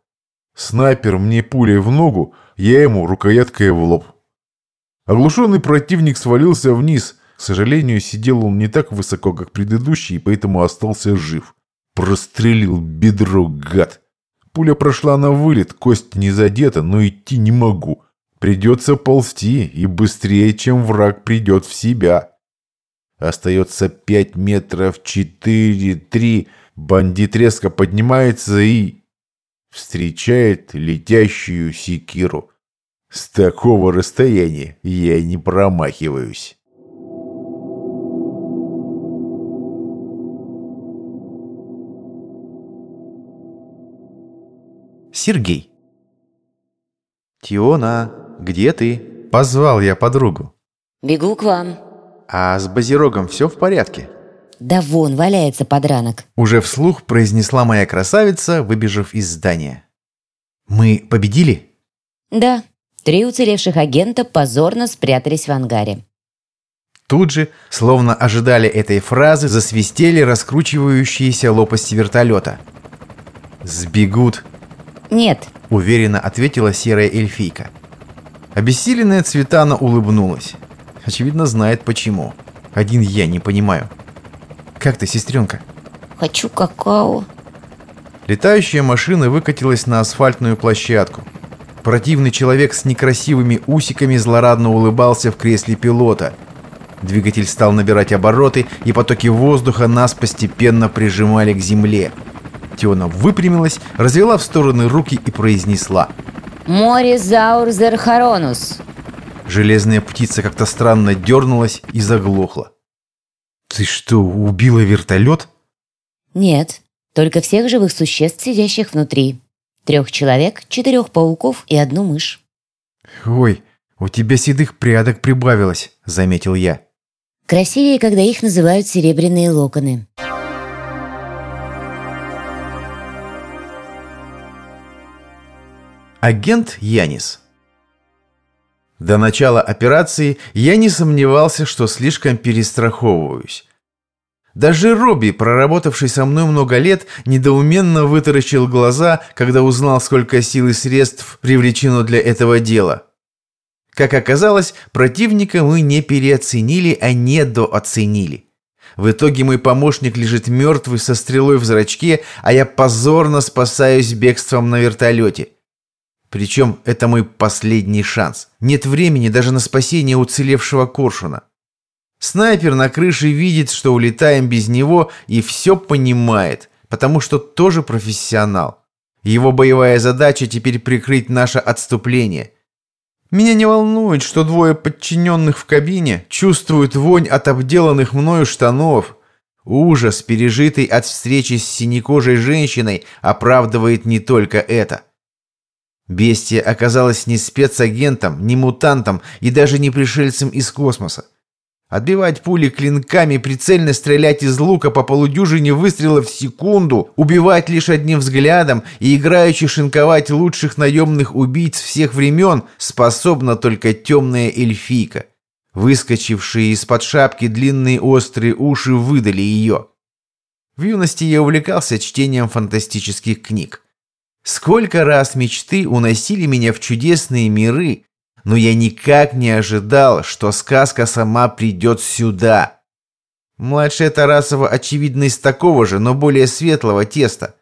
Снайпер мне пулей в ногу, я ему рукояткой в лоб. Оглушенный противник свалился вниз. К сожалению, сидел он не так высоко, как предыдущий, поэтому остался жив. Прострелил бедро, гад. Пуля прошла на вылет, кость не задета, но идти не могу. Придется ползти, и быстрее, чем враг придет в себя. Остается пять метров, четыре, три. Бандит резко поднимается и... Встречает летящую секиру. С такого расстояния я не промахиваюсь. Сергей. «Тиона, где ты?» – позвал я подругу. Бегу к вам. «А с Базирогом все в порядке?» Да вон, валяется подранок. Уже вслух произнесла моя красавица, выбежав из здания. «Мы победили?» Да, три уцелевших агента позорно спрятались в ангаре. Тут же, словно ожидали этой фразы, засвистели раскручивающиеся лопасти вертолета. «Сбегут», Нет, — уверенно ответила серая эльфийка. Обессиленная Цветана улыбнулась. Очевидно, знает почему. Один я не понимаю. «Как ты, сестренка?» хочу какао. Летающая машина выкатилась на асфальтную площадку. Противный человек с некрасивыми усиками злорадно улыбался в кресле пилота. Двигатель стал набирать обороты, и потоки воздуха нас постепенно прижимали к земле. Теона выпрямилась, развела в стороны руки и произнесла. Море Заур Зерхаронус. Железная птица как-то странно дернулась и заглохла. «Ты что, убила вертолет?» Нет, только всех живых существ, сидящих внутри. Трех человек, четырех пауков и одну мышь. «Ой, у тебя седых прядок прибавилось», — заметил я. Красивее, когда их называют серебряные локоны. Агент Янис. До начала операции я не сомневался, что слишком перестраховываюсь. Даже Робби, проработавший со мной много лет, недоуменно вытаращил глаза, когда узнал, сколько сил и средств привлечено для этого дела. Как оказалось, противника мы не переоценили, а недооценили. В итоге мой помощник лежит мертвый со стрелой в зрачке, а я позорно спасаюсь бегством на вертолете. Причем это мой последний шанс. Нет времени даже на спасение уцелевшего коршуна. Снайпер на крыше видит, что улетаем без него и все понимает, потому что тоже профессионал. Его боевая задача теперь прикрыть наше отступление. Меня не волнует, что двое подчиненных в кабине чувствуют вонь от обделанных мною штанов. Ужас, пережитый от встречи с синекожей женщиной, оправдывает не только это. Бестия оказалась не спецагентом, не мутантом и даже не пришельцем из космоса. Отбивать пули клинками, прицельно стрелять из лука по полудюжине выстрелов в секунду, убивать лишь одним взглядом и играючи шинковать лучших наемных убийц всех времен способна только темная эльфийка. Выскочившие из-под шапки длинные острые уши выдали ее. В юности я увлекался чтением фантастических книг. Сколько раз мечты уносили меня в чудесные миры, но я никак не ожидал, что сказка сама придет сюда. Младшая Тарасова, очевидно, из такого же, но более светлого теста.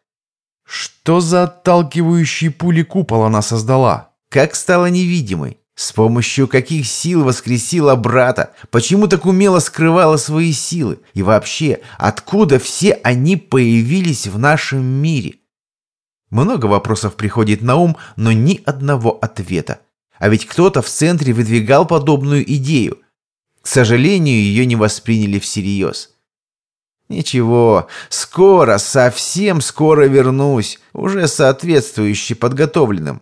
Что за отталкивающие пули купол она создала? Как стала невидимой? С помощью каких сил воскресила брата? Почему так умело скрывала свои силы? И вообще, откуда все они появились в нашем мире? Много вопросов приходит на ум, но ни одного ответа. А ведь кто-то в центре выдвигал подобную идею. К сожалению, ее не восприняли всерьез. Ничего, скоро, совсем скоро вернусь, уже соответствующе подготовленным.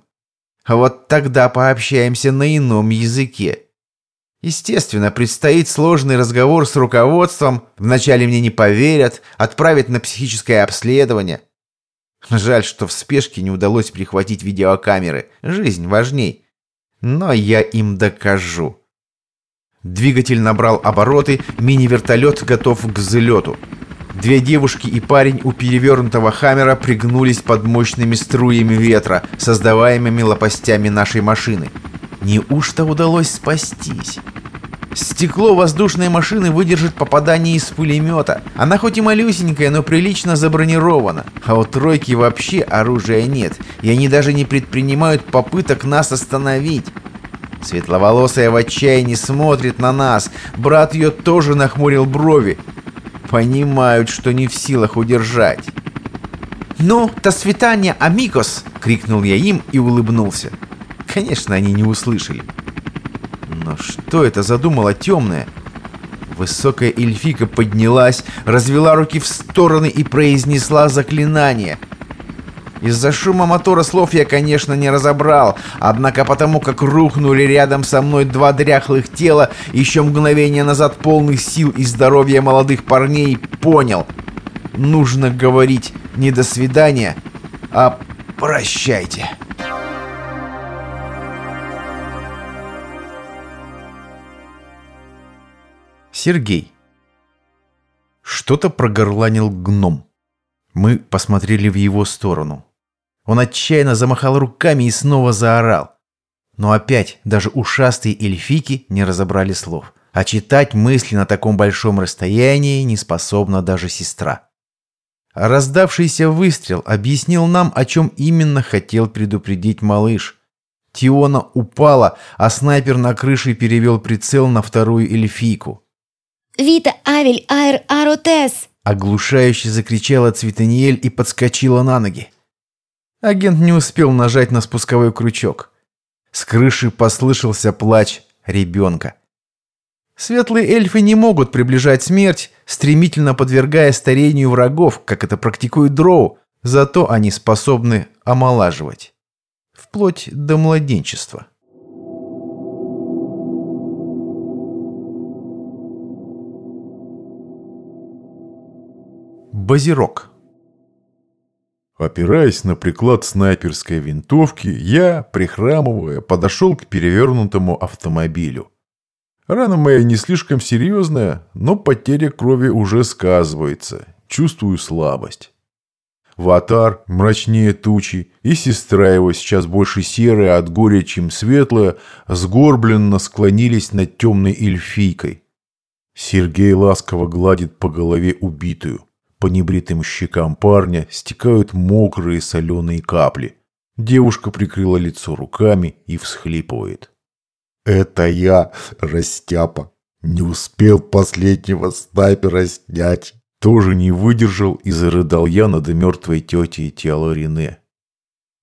Вот тогда пообщаемся на ином языке. Естественно, предстоит сложный разговор с руководством, вначале мне не поверят, отправят на психическое обследование. Жаль, что в спешке не удалось прихватить видеокамеры, жизнь важней. Но я им докажу. Двигатель набрал обороты, мини-вертолет готов к взлету. Две девушки и парень у перевернутого хаммера пригнулись под мощными струями ветра, создаваемыми лопастями нашей машины. Неужто удалось спастись? Стекло воздушной машины выдержит попадание из пулемета. Она хоть и малюсенькая, но прилично забронирована. А у тройки вообще оружия нет, и они даже не предпринимают попыток нас остановить. Светловолосая в отчаянии смотрит на нас. Брат ее тоже нахмурил брови. Понимают, что не в силах удержать. «Ну, до свидания, амигос!» — крикнул я им и улыбнулся. Конечно, они не услышали. Но что это задумала темная? Высокая эльфика поднялась, развела руки в стороны и произнесла заклинание — из-за шума мотора слов я, конечно, не разобрал, однако потому, как рухнули рядом со мной два дряхлых тела, еще мгновение назад полных сил и здоровья молодых парней, понял. Нужно говорить не «до свидания», а «прощайте». Сергей. Что-то прогорланил гном. Мы посмотрели в его сторону. Он отчаянно замахал руками и снова заорал. Но опять даже ушастые эльфики не разобрали слов. А читать мысли на таком большом расстоянии не способна даже сестра. Раздавшийся выстрел объяснил нам, о чем именно хотел предупредить малыш. Тиона упала, а снайпер на крыше перевел прицел на вторую эльфийку. «Вита, Авель, Айр, Аротес!» Оглушающе закричала Цветаниель и подскочила на ноги. Агент не успел нажать на спусковой крючок. С крыши послышался плач ребенка. Светлые эльфы не могут приближать смерть, стремительно подвергая старению врагов, как это практикуют дроу, зато они способны омолаживать. Вплоть до младенчества. Базирок Опираясь на приклад снайперской винтовки, я, прихрамывая, подошел к перевернутому автомобилю. Рана моя не слишком серьезная, но потеря крови уже сказывается. Чувствую слабость. Ватар, мрачнее тучи, и сестра его сейчас больше серая от горя, чем светлая, сгорбленно склонились над темной эльфийкой. Сергей ласково гладит по голове убитую. По небритым щекам парня стекают мокрые соленые капли. Девушка прикрыла лицо руками и всхлипывает. «Это я, растяпа. Не успел последнего снайпера снять». Тоже не выдержал и зарыдал я над мертвой тетей тело Рене.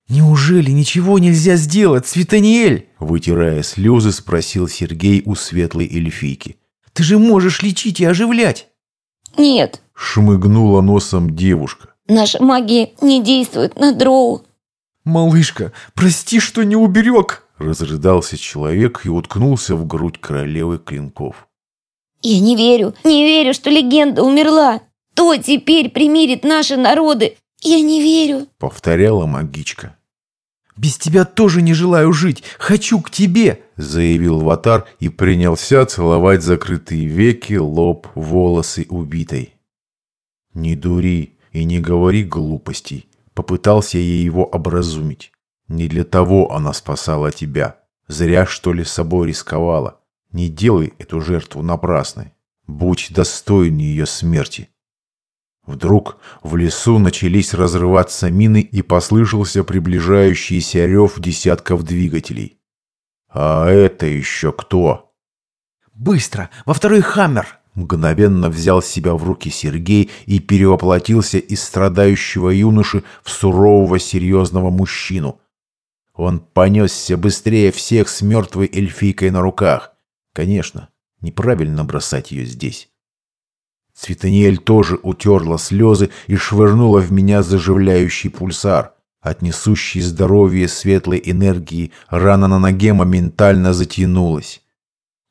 «Неужели ничего нельзя сделать, Светаниэль?» Вытирая слезы, спросил Сергей у светлой эльфийки. «Ты же можешь лечить и оживлять!» «Нет, Шмыгнула носом девушка. наша магия не действует на дроу». «Малышка, прости, что не уберег!» Разрыдался человек и уткнулся в грудь королевы клинков. «Я не верю, не верю, что легенда умерла. Кто теперь примирит наши народы? Я не верю». Повторяла магичка. «Без тебя тоже не желаю жить. Хочу к тебе!» Заявил Ватар и принялся целовать закрытые веки, лоб, волосы убитой. «Не дури и не говори глупостей», Попытался я его образумить. Не для того она спасала тебя. Зря, что ли, собой рисковала. Не делай эту жертву напрасной. Будь достойней ее смерти. Вдруг в лесу начались разрываться мины и послышался приближающийся рев десятков двигателей. «А это еще кто?» «Быстро! Во второй хаммер!» Мгновенно взял себя в руки Сергей и перевоплотился из страдающего юноши в сурового серьезного мужчину. Он понесся быстрее всех с мертвой эльфийкой на руках. Конечно, неправильно бросать ее здесь. Цветаниэль тоже утерла слезы и швырнула в меня заживляющий пульсар. От несущей здоровье светлой энергии рана на ноге моментально затянулась.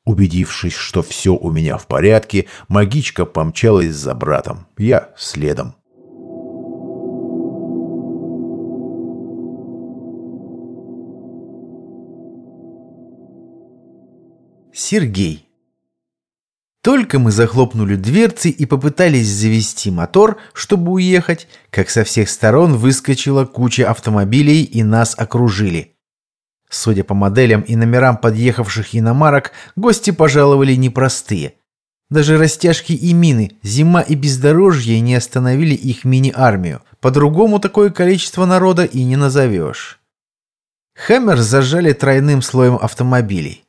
Убедившись, что все у меня в порядке, магичка помчалась за братом. Я следом. Сергей только мы захлопнули дверцы и попытались завести мотор, чтобы уехать, как со всех сторон выскочила куча автомобилей и нас окружили. Судя по моделям и номерам подъехавших иномарок, гости пожаловали непростые. Даже растяжки и мины, зима и бездорожье не остановили их мини-армию. По-другому такое количество народа и не назовешь. Хаммер зажали тройным слоем автомобилей.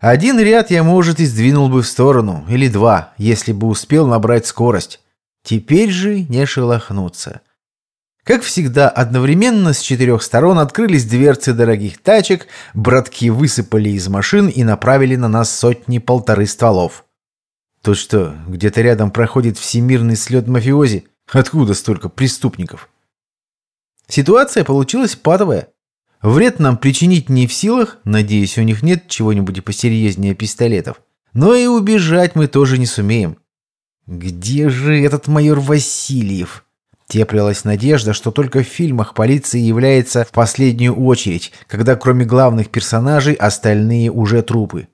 Один ряд я, может, и сдвинул бы в сторону, или два, если бы успел набрать скорость. Теперь же не шелохнуться. Как всегда, одновременно с четырех сторон открылись дверцы дорогих тачек, братки высыпали из машин и направили на нас сотни-полторы стволов. Тут что, где-то рядом проходит всемирный слет мафиози? Откуда столько преступников? Ситуация получилась патовая. Вред нам причинить не в силах, надеюсь, у них нет чего-нибудь посерьезнее пистолетов. Но и убежать мы тоже не сумеем. Где же этот майор Васильев? Теплилась надежда, что только в фильмах полиция является в последнюю очередь, когда кроме главных персонажей остальные уже трупы.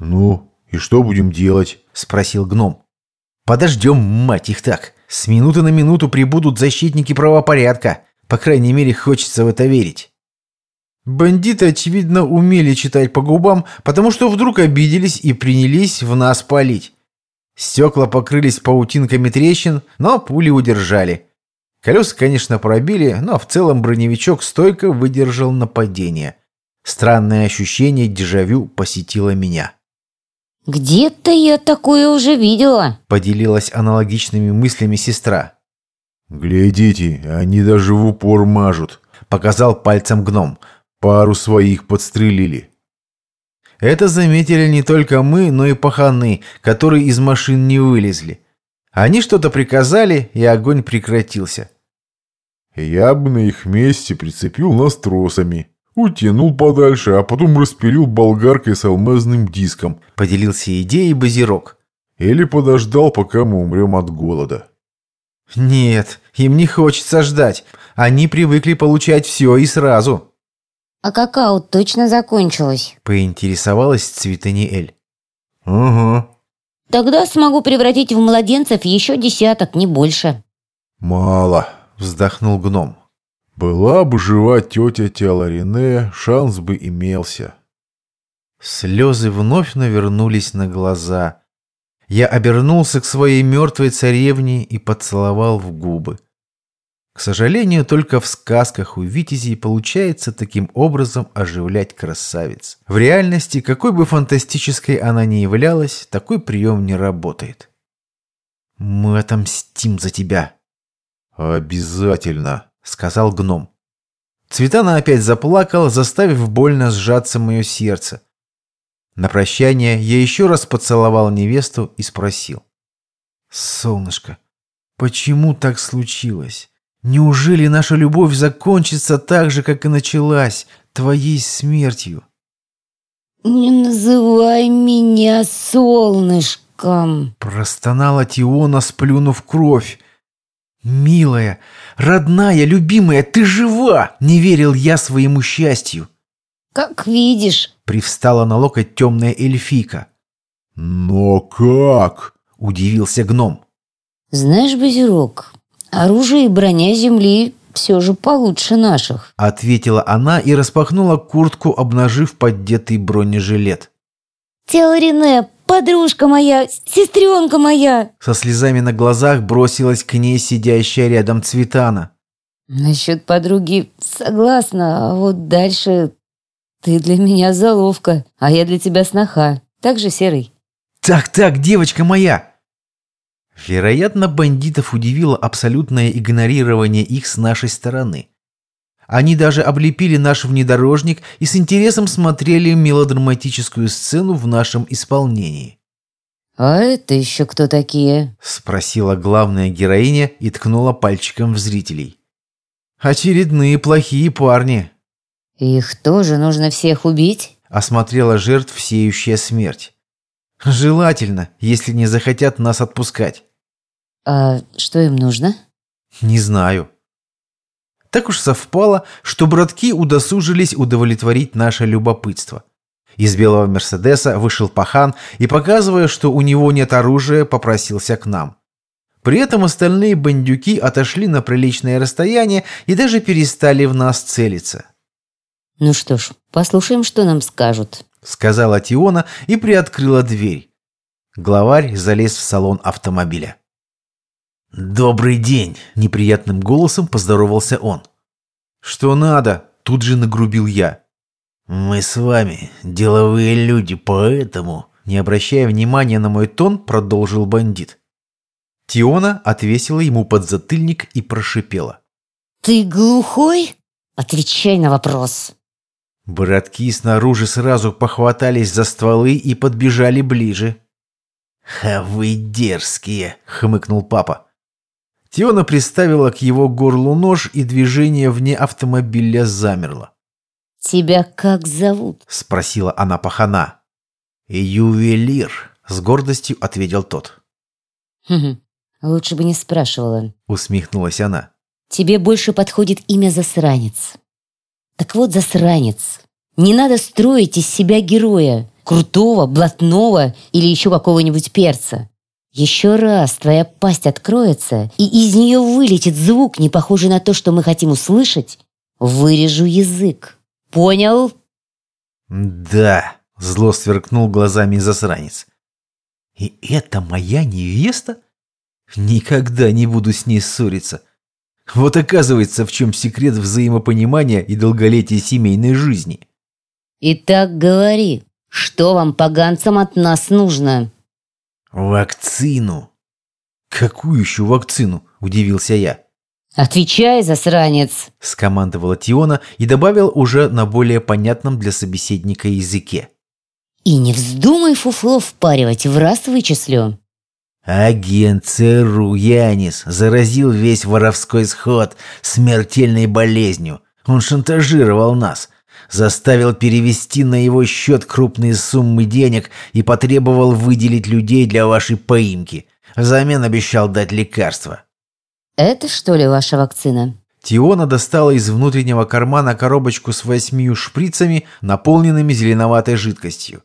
«Ну, и что будем делать?» – спросил гном. «Подождем, мать их так. С минуты на минуту прибудут защитники правопорядка. По крайней мере, хочется в это верить. Бандиты, очевидно, умели читать по губам, потому что вдруг обиделись и принялись в нас палить. Стекла покрылись паутинками трещин, но пули удержали. Колеса, конечно, пробили, но в целом броневичок стойко выдержал нападение. Странное ощущение дежавю посетило меня. «Где-то я такое уже видела», — поделилась аналогичными мыслями сестра. «Глядите, они даже в упор мажут», — показал пальцем гном. «Пару своих подстрелили». Это заметили не только мы, но и паханы, которые из машин не вылезли. Они что-то приказали, и огонь прекратился. «Я бы на их месте прицепил нас тросами», Утянул подальше, а потом распилил болгаркой с алмазным диском. Поделился идеей Базирок. Или подождал, пока мы умрем от голода. Нет, им не хочется ждать. Они привыкли получать все и сразу. А какао точно закончилось? Поинтересовалась Цветаниэль. Угу. Тогда смогу превратить в младенцев еще десяток, не больше. Мало, вздохнул гном. Была бы жива тетя Теоларине, шанс бы имелся. Слезы вновь навернулись на глаза. Я обернулся к своей мертвой царевне и поцеловал в губы. К сожалению, только в сказках у витязей получается таким образом оживлять красавиц. В реальности, какой бы фантастической она ни являлась, такой прием не работает. «Мы отомстим за тебя». «Обязательно», — сказал гном. Цветана опять заплакала, заставив больно сжаться мое сердце. На прощание я еще раз поцеловал невесту и спросил. «Солнышко, почему так случилось? Неужели наша любовь закончится так же, как и началась, твоей смертью?» «Не называй меня солнышком!» Простонала Тиона, сплюнув кровь. «Милая, родная, любимая, ты жива!» Не верил я своему счастью. «Как видишь», — привстала на локоть темная эльфийка. «Но как?» — удивился гном. «Знаешь, Базирок, оружие и броня Земли все же получше наших. Ответила она и распахнула куртку, обнажив поддетый бронежилет. Теорене, подружка моя, сестренка моя. Со слезами на глазах бросилась к ней сидящая рядом Цветана. Насчет подруги согласна, а вот дальше ты для меня заловка, а я для тебя сноха. Так же, Серый? Так-так, девочка моя! Вероятно, бандитов удивило абсолютное игнорирование их с нашей стороны. Они даже облепили наш внедорожник и с интересом смотрели мелодраматическую сцену в нашем исполнении. «А это еще кто такие?» – спросила главная героиня и ткнула пальчиком в зрителей. «Очередные плохие парни». «Их тоже нужно всех убить?» – осмотрела жертв сеющая смерть. «Желательно, если не захотят нас отпускать». «А что им нужно?» «Не знаю». Так уж совпало, что братки удосужились удовлетворить наше любопытство. Из белого Мерседеса вышел пахан и, показывая, что у него нет оружия, попросился к нам. При этом остальные бандюки отошли на приличное расстояние и даже перестали в нас целиться. «Ну что ж, послушаем, что нам скажут», — сказала Тиона и приоткрыла дверь. Главарь залез в салон автомобиля. «Добрый день!» – неприятным голосом поздоровался он. «Что надо?» – тут же нагрубил я. «Мы с вами деловые люди, поэтому...» Не обращая внимания на мой тон, продолжил бандит. Тиона отвесила ему подзатыльник и прошипела. «Ты глухой? Отвечай на вопрос!» Братки снаружи сразу похватались за стволы и подбежали ближе. «А вы дерзкие!» — хмыкнул папа. Теона приставила к его горлу нож, и движение вне автомобиля замерло. «Тебя как зовут?» – спросила она пахана. «Ювелир», – с гордостью ответил тот. «Хм, лучше бы не спрашивала», – усмехнулась она. «Тебе больше подходит имя засранец». «Так вот, засранец, не надо строить из себя героя, крутого, блатного или еще какого-нибудь перца. Еще раз твоя пасть откроется, и из нее вылетит звук, не похожий на то, что мы хотим услышать, вырежу язык. Понял? Да, зло сверкнул глазами засранец. И это моя невеста? Никогда не буду с ней ссориться. Вот оказывается, в чем секрет взаимопонимания и долголетия семейной жизни. Итак, говори, что вам, поганцам, от нас нужно? «Вакцину!» «Какую еще вакцину?» – удивился я. «Отвечай, засранец!» – скомандовала Тиона и добавил уже на более понятном для собеседника языке. «И не вздумай фуфло впаривать, в раз вычислю!» Агент ЦРУ Янис заразил весь воровской сход смертельной болезнью. Он шантажировал нас заставил перевести на его счет крупные суммы денег и потребовал выделить людей для вашей поимки. Взамен обещал дать лекарства. «Это что ли ваша вакцина?» Тиона достала из внутреннего кармана коробочку с восьмию шприцами, наполненными зеленоватой жидкостью.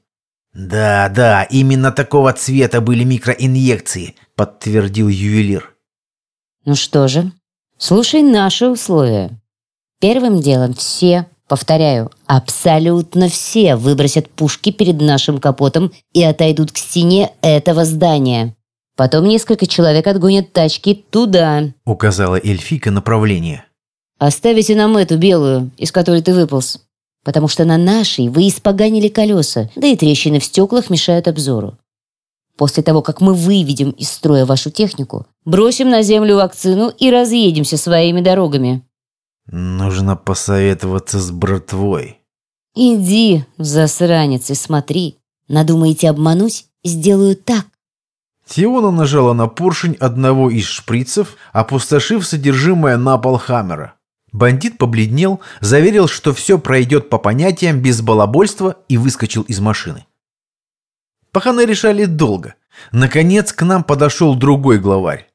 «Да, да, именно такого цвета были микроинъекции», — подтвердил ювелир. «Ну что же, слушай наши условия. Первым делом все Повторяю, абсолютно все выбросят пушки перед нашим капотом и отойдут к стене этого здания. Потом несколько человек отгонят тачки туда», — указала эльфика направление. «Оставите нам эту белую, из которой ты выполз. Потому что на нашей вы испоганили колеса, да и трещины в стеклах мешают обзору. После того, как мы выведем из строя вашу технику, бросим на землю вакцину и разъедемся своими дорогами». Нужно посоветоваться с братвой. Иди, засранец, и смотри. Надумаете обмануть? Сделаю так. Тиона нажала на поршень одного из шприцев, опустошив содержимое на пол Хаммера. Бандит побледнел, заверил, что все пройдет по понятиям без балабольства и выскочил из машины. Паханы решали долго. Наконец к нам подошел другой главарь.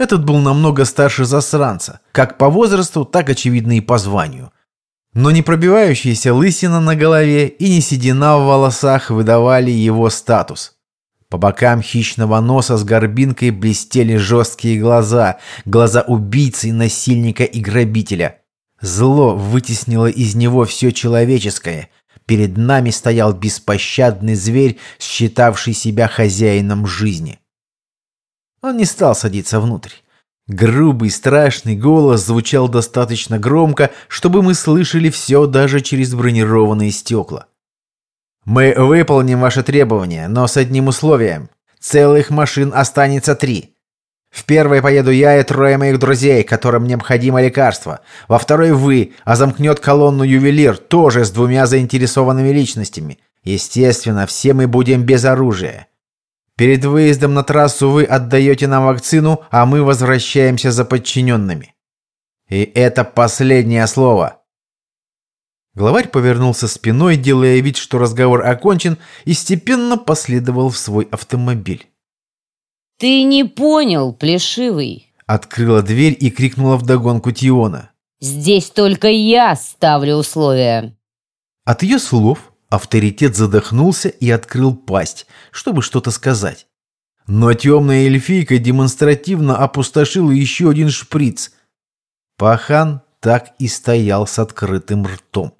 Этот был намного старше засранца, как по возрасту, так очевидно и по званию. Но не пробивающаяся лысина на голове и не седина в волосах выдавали его статус. По бокам хищного носа с горбинкой блестели жесткие глаза, глаза убийцы, насильника и грабителя. Зло вытеснило из него все человеческое. Перед нами стоял беспощадный зверь, считавший себя хозяином жизни. Он не стал садиться внутрь. Грубый, страшный голос звучал достаточно громко, чтобы мы слышали все даже через бронированные стекла. Мы выполним ваши требования, но с одним условием. Целых машин останется три. В первой поеду я и трое моих друзей, которым необходимо лекарство. Во второй вы, а замкнет колонну ювелир, тоже с двумя заинтересованными личностями. Естественно, все мы будем без оружия. Перед выездом на трассу вы отдаете нам вакцину, а мы возвращаемся за подчиненными. И это последнее слово. Главарь повернулся спиной, делая вид, что разговор окончен, и степенно последовал в свой автомобиль. «Ты не понял, плешивый!» Открыла дверь и крикнула вдогонку Тиона. «Здесь только я ставлю условия!» От ее слов авторитет задохнулся и открыл пасть, чтобы что-то сказать. Но темная эльфийка демонстративно опустошила еще один шприц. Пахан так и стоял с открытым ртом.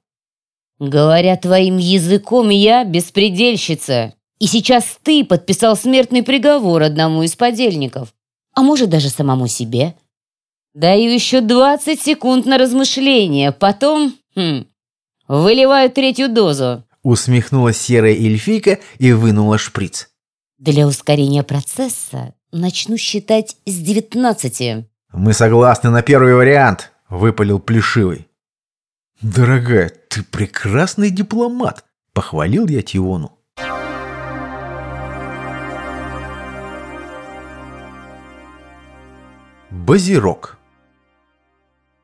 Говоря твоим языком, я беспредельщица. И сейчас ты подписал смертный приговор одному из подельников. А может, даже самому себе. Даю еще 20 секунд на размышление. Потом... Хм, выливаю третью дозу. Усмехнулась серая эльфийка и вынула шприц. Для ускорения процесса начну считать с 19. «Мы согласны на первый вариант», — выпалил Плешивый. «Дорогая, ты прекрасный дипломат!» – похвалил я Тиону. Базирок.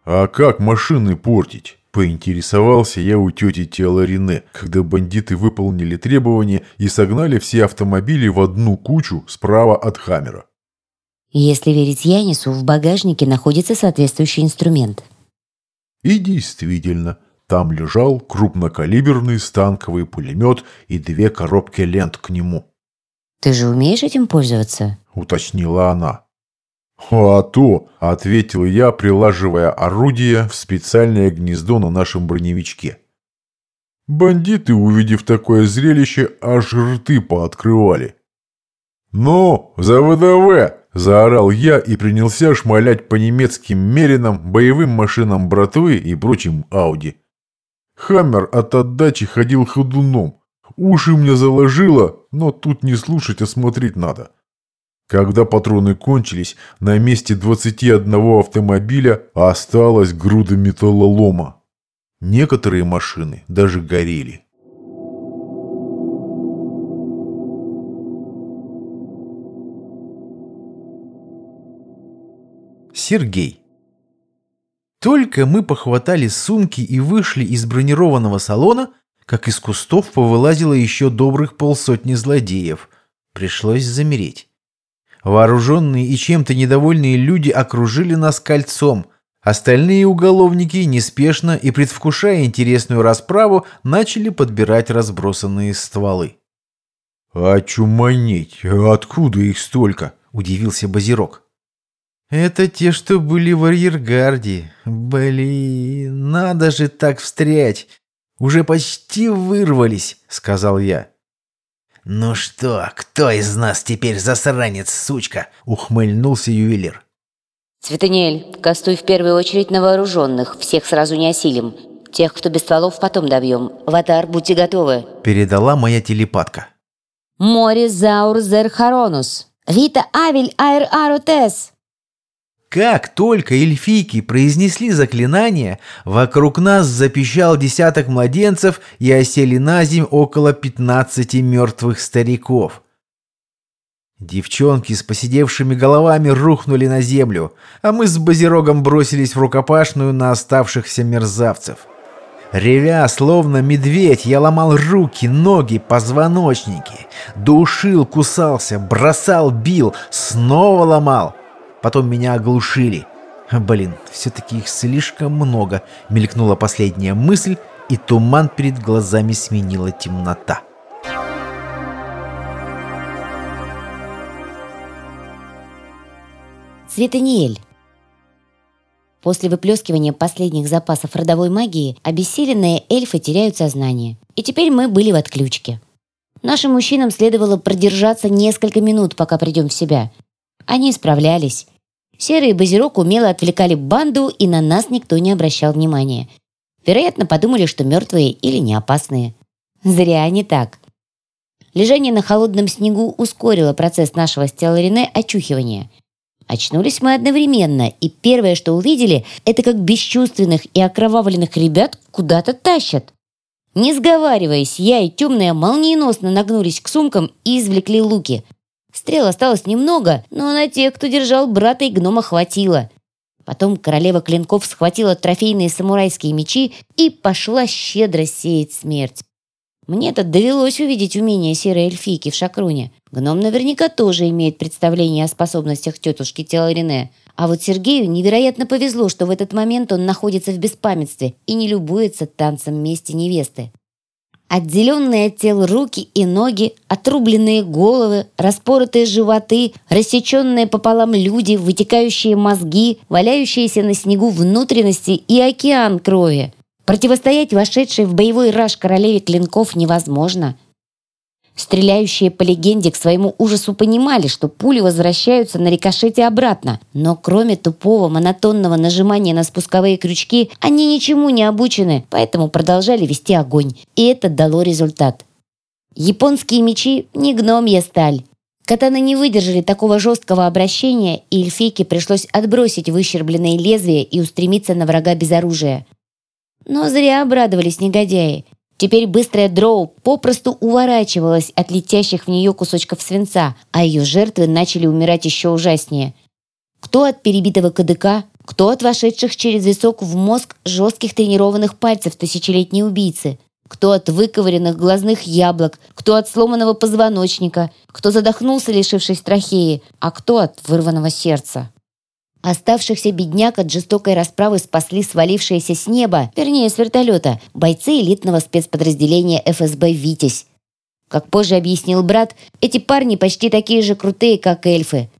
«А как машины портить?» – поинтересовался я у тети Теоларине, когда бандиты выполнили требования и согнали все автомобили в одну кучу справа от Хаммера. Если верить Янису, в багажнике находится соответствующий инструмент – и действительно, там лежал крупнокалиберный станковый пулемет и две коробки лент к нему. «Ты же умеешь этим пользоваться?» – уточнила она. «А то!» – ответил я, прилаживая орудие в специальное гнездо на нашем броневичке. Бандиты, увидев такое зрелище, аж рты пооткрывали. «Ну, за ВДВ!» Заорал я и принялся шмалять по немецким меринам, боевым машинам братвы и прочим Ауди. Хаммер от отдачи ходил ходуном. Уши мне заложило, но тут не слушать, а смотреть надо. Когда патроны кончились, на месте 21 автомобиля осталась груда металлолома. Некоторые машины даже горели. Сергей. Только мы похватали сумки и вышли из бронированного салона, как из кустов повылазило еще добрых полсотни злодеев. Пришлось замереть. Вооруженные и чем-то недовольные люди окружили нас кольцом. Остальные уголовники неспешно и предвкушая интересную расправу начали подбирать разбросанные стволы. «Очуманеть! Откуда их столько?» – удивился Базирок. «Это те, что были в арьергарде. Блин, надо же так встрять. Уже почти вырвались», — сказал я. «Ну что, кто из нас теперь засранец, сучка?» — ухмыльнулся ювелир. «Цветаниэль, кастуй в первую очередь на вооруженных. Всех сразу не осилим. Тех, кто без стволов, потом добьем. Ватар, будьте готовы», — передала моя телепатка. «Море заур зер харонус. Вита авель аэр арутес». Как только эльфийки произнесли заклинание, вокруг нас запищал десяток младенцев и осели на земь около пятнадцати мертвых стариков. Девчонки с посидевшими головами рухнули на землю, а мы с Базирогом бросились в рукопашную на оставшихся мерзавцев. Ревя, словно медведь, я ломал руки, ноги, позвоночники. Душил, кусался, бросал, бил, снова ломал — Потом меня оглушили. Блин, все-таки их слишком много. Мелькнула последняя мысль, и туман перед глазами сменила темнота. Светаниэль. После выплескивания последних запасов родовой магии обессиленные эльфы теряют сознание. И теперь мы были в отключке. Нашим мужчинам следовало продержаться несколько минут, пока придем в себя, они справлялись. Серый Базирок умело отвлекали банду, и на нас никто не обращал внимания. Вероятно, подумали, что мертвые или не опасные. Зря они так. Лежание на холодном снегу ускорило процесс нашего с очухивания. Очнулись мы одновременно, и первое, что увидели, это как бесчувственных и окровавленных ребят куда-то тащат. Не сговариваясь, я и темная молниеносно нагнулись к сумкам и извлекли луки. Стрел осталось немного, но на тех, кто держал брата и гнома, хватило. Потом королева клинков схватила трофейные самурайские мечи и пошла щедро сеять смерть. Мне-то довелось увидеть умение серой эльфийки в шакруне. Гном наверняка тоже имеет представление о способностях тетушки Теларине. А вот Сергею невероятно повезло, что в этот момент он находится в беспамятстве и не любуется танцем мести невесты. Отделенные от тел руки и ноги, отрубленные головы, распоротые животы, рассеченные пополам люди, вытекающие мозги, валяющиеся на снегу внутренности и океан крови. Противостоять вошедшей в боевой раж королеве клинков невозможно. Стреляющие по легенде к своему ужасу понимали, что пули возвращаются на рикошете обратно, но кроме тупого монотонного нажимания на спусковые крючки, они ничему не обучены, поэтому продолжали вести огонь, и это дало результат. Японские мечи не гномья сталь. Катаны не выдержали такого жесткого обращения, и эльфийке пришлось отбросить выщербленные лезвия и устремиться на врага без оружия. Но зря обрадовались негодяи. Теперь быстрая дроу попросту уворачивалась от летящих в нее кусочков свинца, а ее жертвы начали умирать еще ужаснее. Кто от перебитого КДК, кто от вошедших через висок в мозг жестких тренированных пальцев тысячелетней убийцы, кто от выковыренных глазных яблок, кто от сломанного позвоночника, кто задохнулся, лишившись трахеи, а кто от вырванного сердца. Оставшихся бедняк от жестокой расправы спасли свалившиеся с неба, вернее, с вертолета, бойцы элитного спецподразделения ФСБ «Витязь». Как позже объяснил брат, эти парни почти такие же крутые, как эльфы.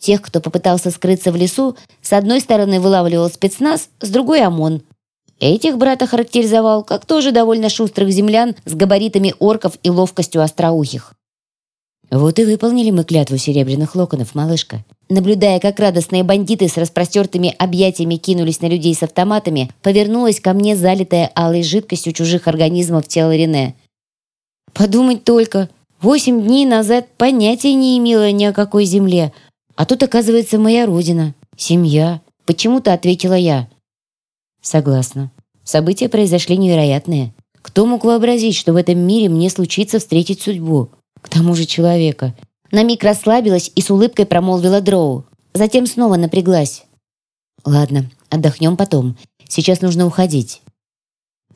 Тех, кто попытался скрыться в лесу, с одной стороны вылавливал спецназ, с другой – ОМОН. Этих брат охарактеризовал как тоже довольно шустрых землян с габаритами орков и ловкостью остроухих. Вот и выполнили мы клятву серебряных локонов, малышка. Наблюдая, как радостные бандиты с распростертыми объятиями кинулись на людей с автоматами, повернулась ко мне залитая алой жидкостью чужих организмов тело Рене. Подумать только, восемь дней назад понятия не имела ни о какой земле, а тут, оказывается, моя родина, семья. Почему-то ответила я. Согласна. События произошли невероятные. Кто мог вообразить, что в этом мире мне случится встретить судьбу? К тому же человека. На миг расслабилась и с улыбкой промолвила Дроу. Затем снова напряглась. «Ладно, отдохнем потом. Сейчас нужно уходить».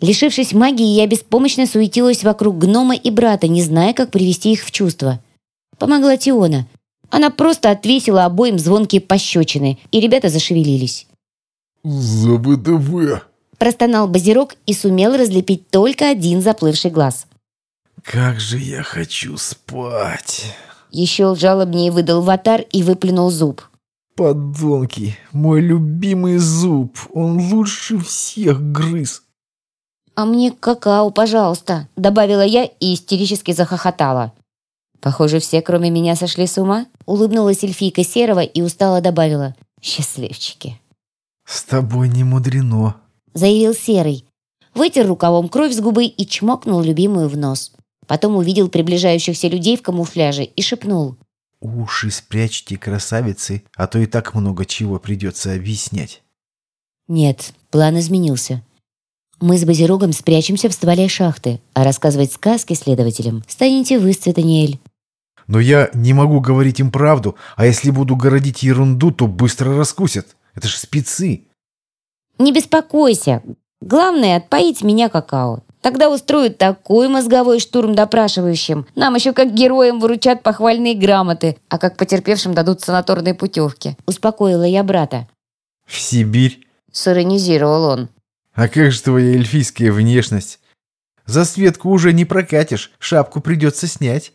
Лишившись магии, я беспомощно суетилась вокруг гнома и брата, не зная, как привести их в чувство. Помогла Тиона. Она просто отвесила обоим звонкие пощечины, и ребята зашевелились. «За ВДВ!» Простонал Базирок и сумел разлепить только один заплывший глаз. Как же я хочу спать. Еще жалобнее выдал ватар и выплюнул зуб. Подонки, мой любимый зуб, он лучше всех грыз. «А мне какао, пожалуйста», — добавила я и истерически захохотала. «Похоже, все, кроме меня, сошли с ума?» — улыбнулась эльфийка Серого и устало добавила. «Счастливчики». «С тобой не мудрено», — заявил Серый. Вытер рукавом кровь с губы и чмокнул любимую в нос. Потом увидел приближающихся людей в камуфляже и шепнул. «Уши спрячьте, красавицы, а то и так много чего придется объяснять». Нет, план изменился. Мы с Базирогом спрячемся в стволе шахты, а рассказывать сказки следователям станете вы, Цветаниэль. Но я не могу говорить им правду, а если буду городить ерунду, то быстро раскусят. Это же спецы. Не беспокойся. Главное, отпоить меня какао. Тогда устроят такой мозговой штурм допрашивающим. Нам еще как героям выручат похвальные грамоты, а как потерпевшим дадут санаторные путевки. Успокоила я брата. В Сибирь? Сиронизировал он. А как же твоя эльфийская внешность? За Светку уже не прокатишь, шапку придется снять.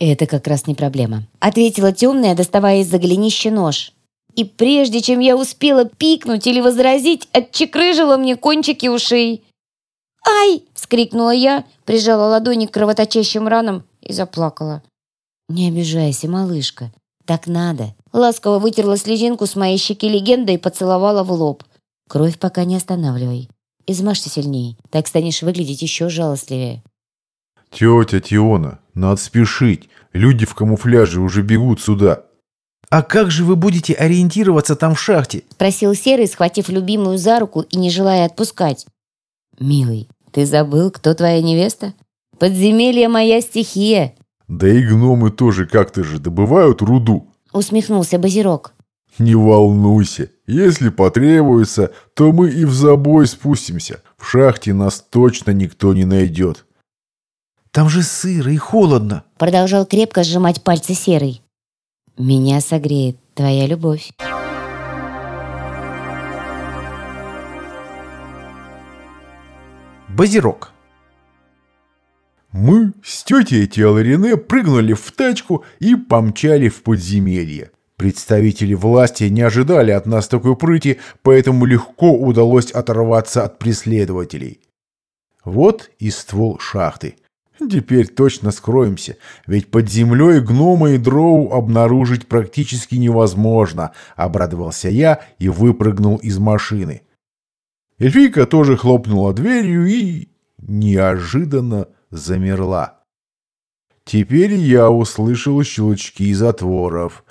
Это как раз не проблема. Ответила темная, доставая из-за голенища нож. И прежде чем я успела пикнуть или возразить, отчекрыжила мне кончики ушей. «Ай!» — вскрикнула я, прижала ладони к кровоточащим ранам и заплакала. «Не обижайся, малышка. Так надо». Ласково вытерла слезинку с моей щеки легенда и поцеловала в лоб. «Кровь пока не останавливай. Измажься сильней, так станешь выглядеть еще жалостливее». «Тетя Тиона, надо спешить. Люди в камуфляже уже бегут сюда». «А как же вы будете ориентироваться там в шахте?» Спросил Серый, схватив любимую за руку и не желая отпускать. «Милый, ты забыл, кто твоя невеста? Подземелье моя стихия!» «Да и гномы тоже как-то же добывают руду». Усмехнулся Базирок. «Не волнуйся, если потребуется, то мы и в забой спустимся. В шахте нас точно никто не найдет». «Там же сыро и холодно», — продолжал крепко сжимать пальцы Серый. «Меня согреет твоя любовь». Базирок. Мы с тетей Теоларине прыгнули в тачку и помчали в подземелье. Представители власти не ожидали от нас такой прыти, поэтому легко удалось оторваться от преследователей. Вот и ствол шахты. Теперь точно скроемся, ведь под землей гнома и дроу обнаружить практически невозможно, обрадовался я и выпрыгнул из машины. Эльфийка тоже хлопнула дверью и неожиданно замерла. Теперь я услышал щелчки затворов.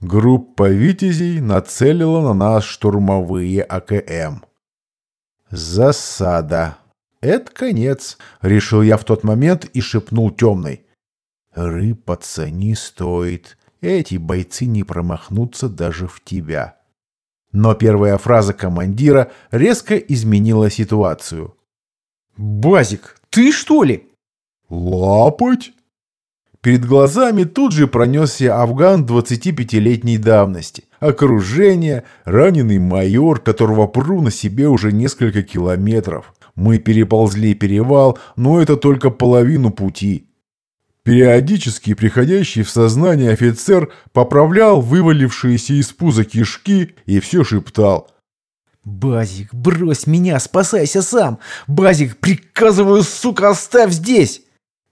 Группа «Витязей» нацелила на нас штурмовые АКМ. Засада. Это конец, решил я в тот момент и шепнул темной. Рыпаться не стоит. Эти бойцы не промахнутся даже в тебя. Но первая фраза командира резко изменила ситуацию. «Базик, ты что ли?» «Лапать?» Перед глазами тут же пронесся афган 25-летней давности. Окружение, раненый майор, которого пру на себе уже несколько километров. Мы переползли перевал, но это только половину пути. Периодически приходящий в сознание офицер поправлял вывалившиеся из пуза кишки и все шептал. «Базик, брось меня, спасайся сам! Базик, приказываю, сука, оставь здесь!»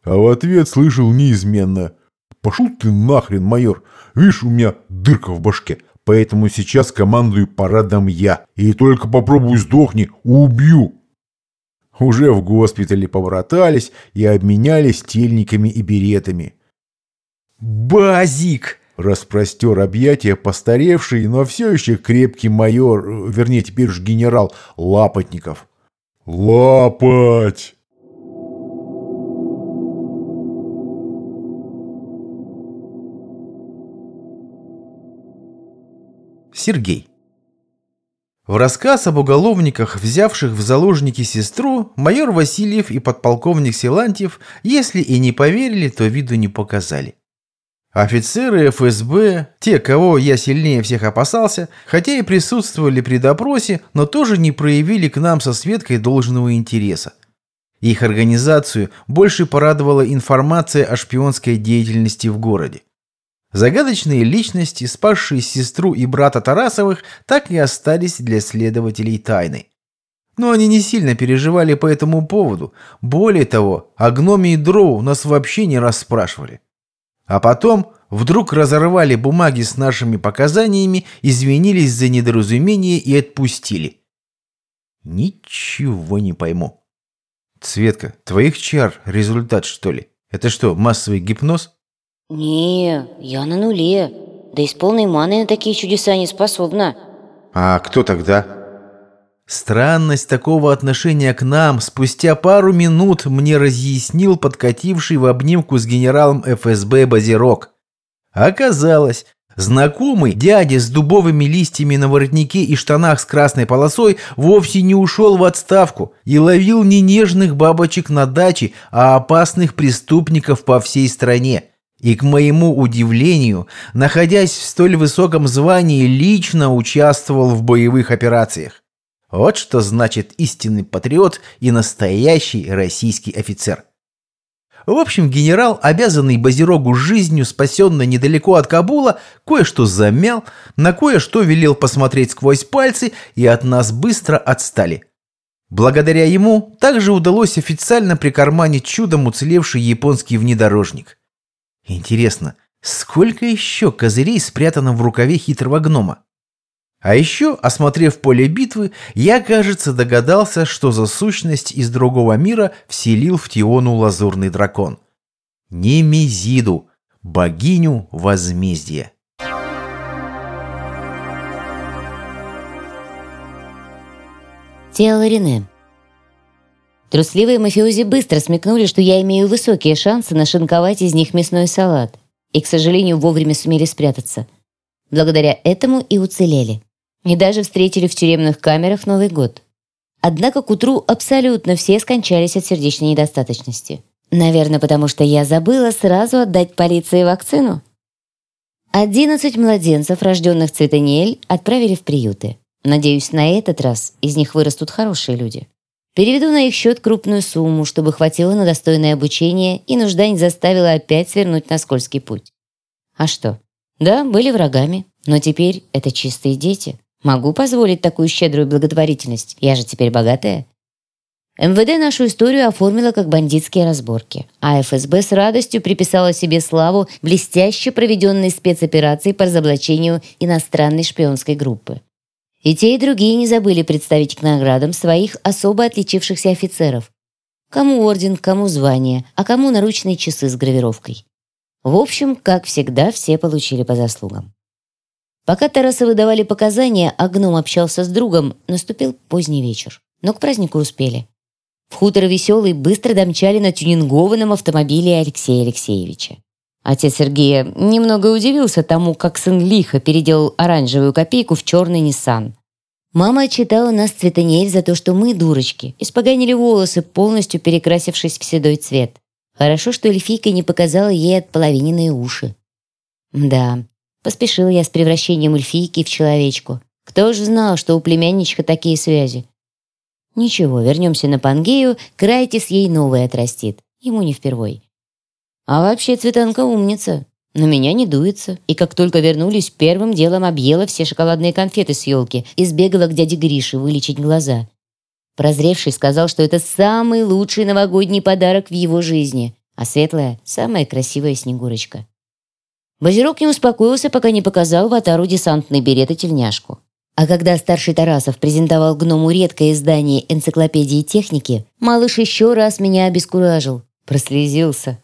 А в ответ слышал неизменно. «Пошел ты нахрен, майор! Видишь, у меня дырка в башке, поэтому сейчас командую парадом я. И только попробуй сдохни, убью!» Уже в госпитале побратались и обменялись тельниками и беретами. «Базик!» – распростер объятия постаревший, но все еще крепкий майор, вернее, теперь же генерал Лапотников. «Лапать!» Сергей. В рассказ об уголовниках, взявших в заложники сестру, майор Васильев и подполковник Силантьев, если и не поверили, то виду не показали. Офицеры ФСБ, те, кого я сильнее всех опасался, хотя и присутствовали при допросе, но тоже не проявили к нам со Светкой должного интереса. Их организацию больше порадовала информация о шпионской деятельности в городе. Загадочные личности, спасшие сестру и брата Тарасовых, так и остались для следователей тайной. Но они не сильно переживали по этому поводу. Более того, о гноме и дроу нас вообще не расспрашивали. А потом вдруг разорвали бумаги с нашими показаниями, извинились за недоразумение и отпустили. Ничего не пойму. Цветка, твоих чар результат, что ли? Это что, массовый гипноз? «Не, я на нуле. Да и с полной маной на такие чудеса не способна». «А кто тогда?» Странность такого отношения к нам спустя пару минут мне разъяснил подкативший в обнимку с генералом ФСБ Базирок. Оказалось, знакомый дядя с дубовыми листьями на воротнике и штанах с красной полосой вовсе не ушел в отставку и ловил не нежных бабочек на даче, а опасных преступников по всей стране. И, к моему удивлению, находясь в столь высоком звании, лично участвовал в боевых операциях. Вот что значит истинный патриот и настоящий российский офицер. В общем, генерал, обязанный Базирогу жизнью, спасенной недалеко от Кабула, кое-что замял, на кое-что велел посмотреть сквозь пальцы и от нас быстро отстали. Благодаря ему также удалось официально прикарманить чудом уцелевший японский внедорожник. Интересно, сколько еще козырей спрятано в рукаве хитрого гнома? А еще, осмотрев поле битвы, я, кажется, догадался, что за сущность из другого мира вселил в Тиону лазурный дракон. Немезиду, богиню возмездия. Тело Рене. Трусливые мафиози быстро смекнули, что я имею высокие шансы нашинковать из них мясной салат. И, к сожалению, вовремя сумели спрятаться. Благодаря этому и уцелели. И даже встретили в тюремных камерах Новый год. Однако к утру абсолютно все скончались от сердечной недостаточности. Наверное, потому что я забыла сразу отдать полиции вакцину. 11 младенцев, рожденных Цветаниэль, отправили в приюты. Надеюсь, на этот раз из них вырастут хорошие люди. Переведу на их счет крупную сумму, чтобы хватило на достойное обучение, и нужда не заставила опять свернуть на скользкий путь. А что? Да, были врагами, но теперь это чистые дети. Могу позволить такую щедрую благотворительность, я же теперь богатая. МВД нашу историю оформила как бандитские разборки, а ФСБ с радостью приписала себе славу блестяще проведенной спецоперации по разоблачению иностранной шпионской группы. И те, и другие не забыли представить к наградам своих особо отличившихся офицеров. Кому орден, кому звание, а кому наручные часы с гравировкой. В общем, как всегда, все получили по заслугам. Пока Тарасовы давали показания, а гном общался с другом, наступил поздний вечер. Но к празднику успели. В хутор веселый быстро домчали на тюнингованном автомобиле Алексея Алексеевича. Отец Сергея немного удивился тому, как сын лихо переделал оранжевую копейку в черный Ниссан. Мама отчитала нас цветанель за то, что мы, дурочки, испоганили волосы, полностью перекрасившись в седой цвет. Хорошо, что эльфийка не показала ей отполовиненные уши. Да, поспешила я с превращением эльфийки в человечку. Кто же знал, что у племянничка такие связи? Ничего, вернемся на Пангею, Крайтис ей новое отрастит. Ему не впервой. А вообще Цветанка умница. На меня не дуется. И как только вернулись, первым делом объела все шоколадные конфеты с елки и сбегала к дяде Грише вылечить глаза. Прозревший сказал, что это самый лучший новогодний подарок в его жизни, а светлая – самая красивая снегурочка. Базирок не успокоился, пока не показал Ватару десантный берет и тельняшку. А когда старший Тарасов презентовал гному редкое издание энциклопедии техники, малыш еще раз меня обескуражил, прослезился.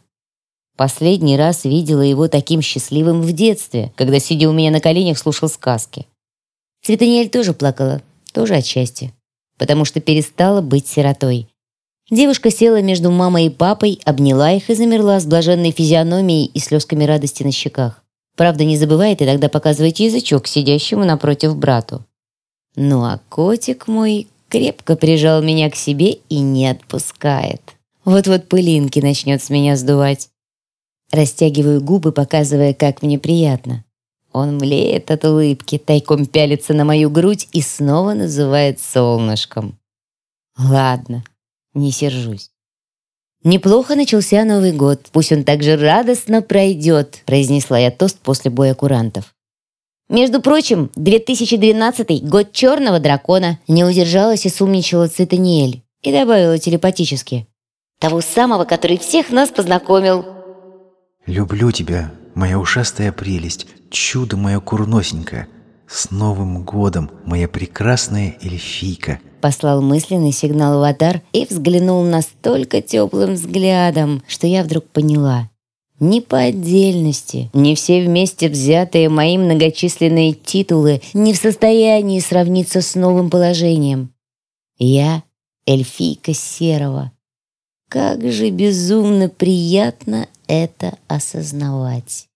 Последний раз видела его таким счастливым в детстве, когда, сидя у меня на коленях, слушал сказки. Цветаниэль тоже плакала, тоже от счастья, потому что перестала быть сиротой. Девушка села между мамой и папой, обняла их и замерла с блаженной физиономией и слезками радости на щеках. Правда, не забывает иногда показывать язычок сидящему напротив брату. Ну а котик мой крепко прижал меня к себе и не отпускает. Вот-вот пылинки начнет с меня сдувать. Растягиваю губы, показывая, как мне приятно. Он млеет от улыбки, тайком пялится на мою грудь и снова называет солнышком. Ладно, не сержусь. «Неплохо начался Новый год. Пусть он так же радостно пройдет», произнесла я тост после боя курантов. «Между прочим, 2012 год черного дракона», не удержалась и сумничала Цитаниэль и добавила телепатически. «Того самого, который всех нас познакомил». «Люблю тебя, моя ушастая прелесть, чудо мое курносенькое. С Новым годом, моя прекрасная эльфийка!» Послал мысленный сигнал аватар и взглянул настолько теплым взглядом, что я вдруг поняла. Ни по отдельности, ни все вместе взятые мои многочисленные титулы не в состоянии сравниться с новым положением. Я — эльфийка Серого. Как же безумно приятно это осознавать.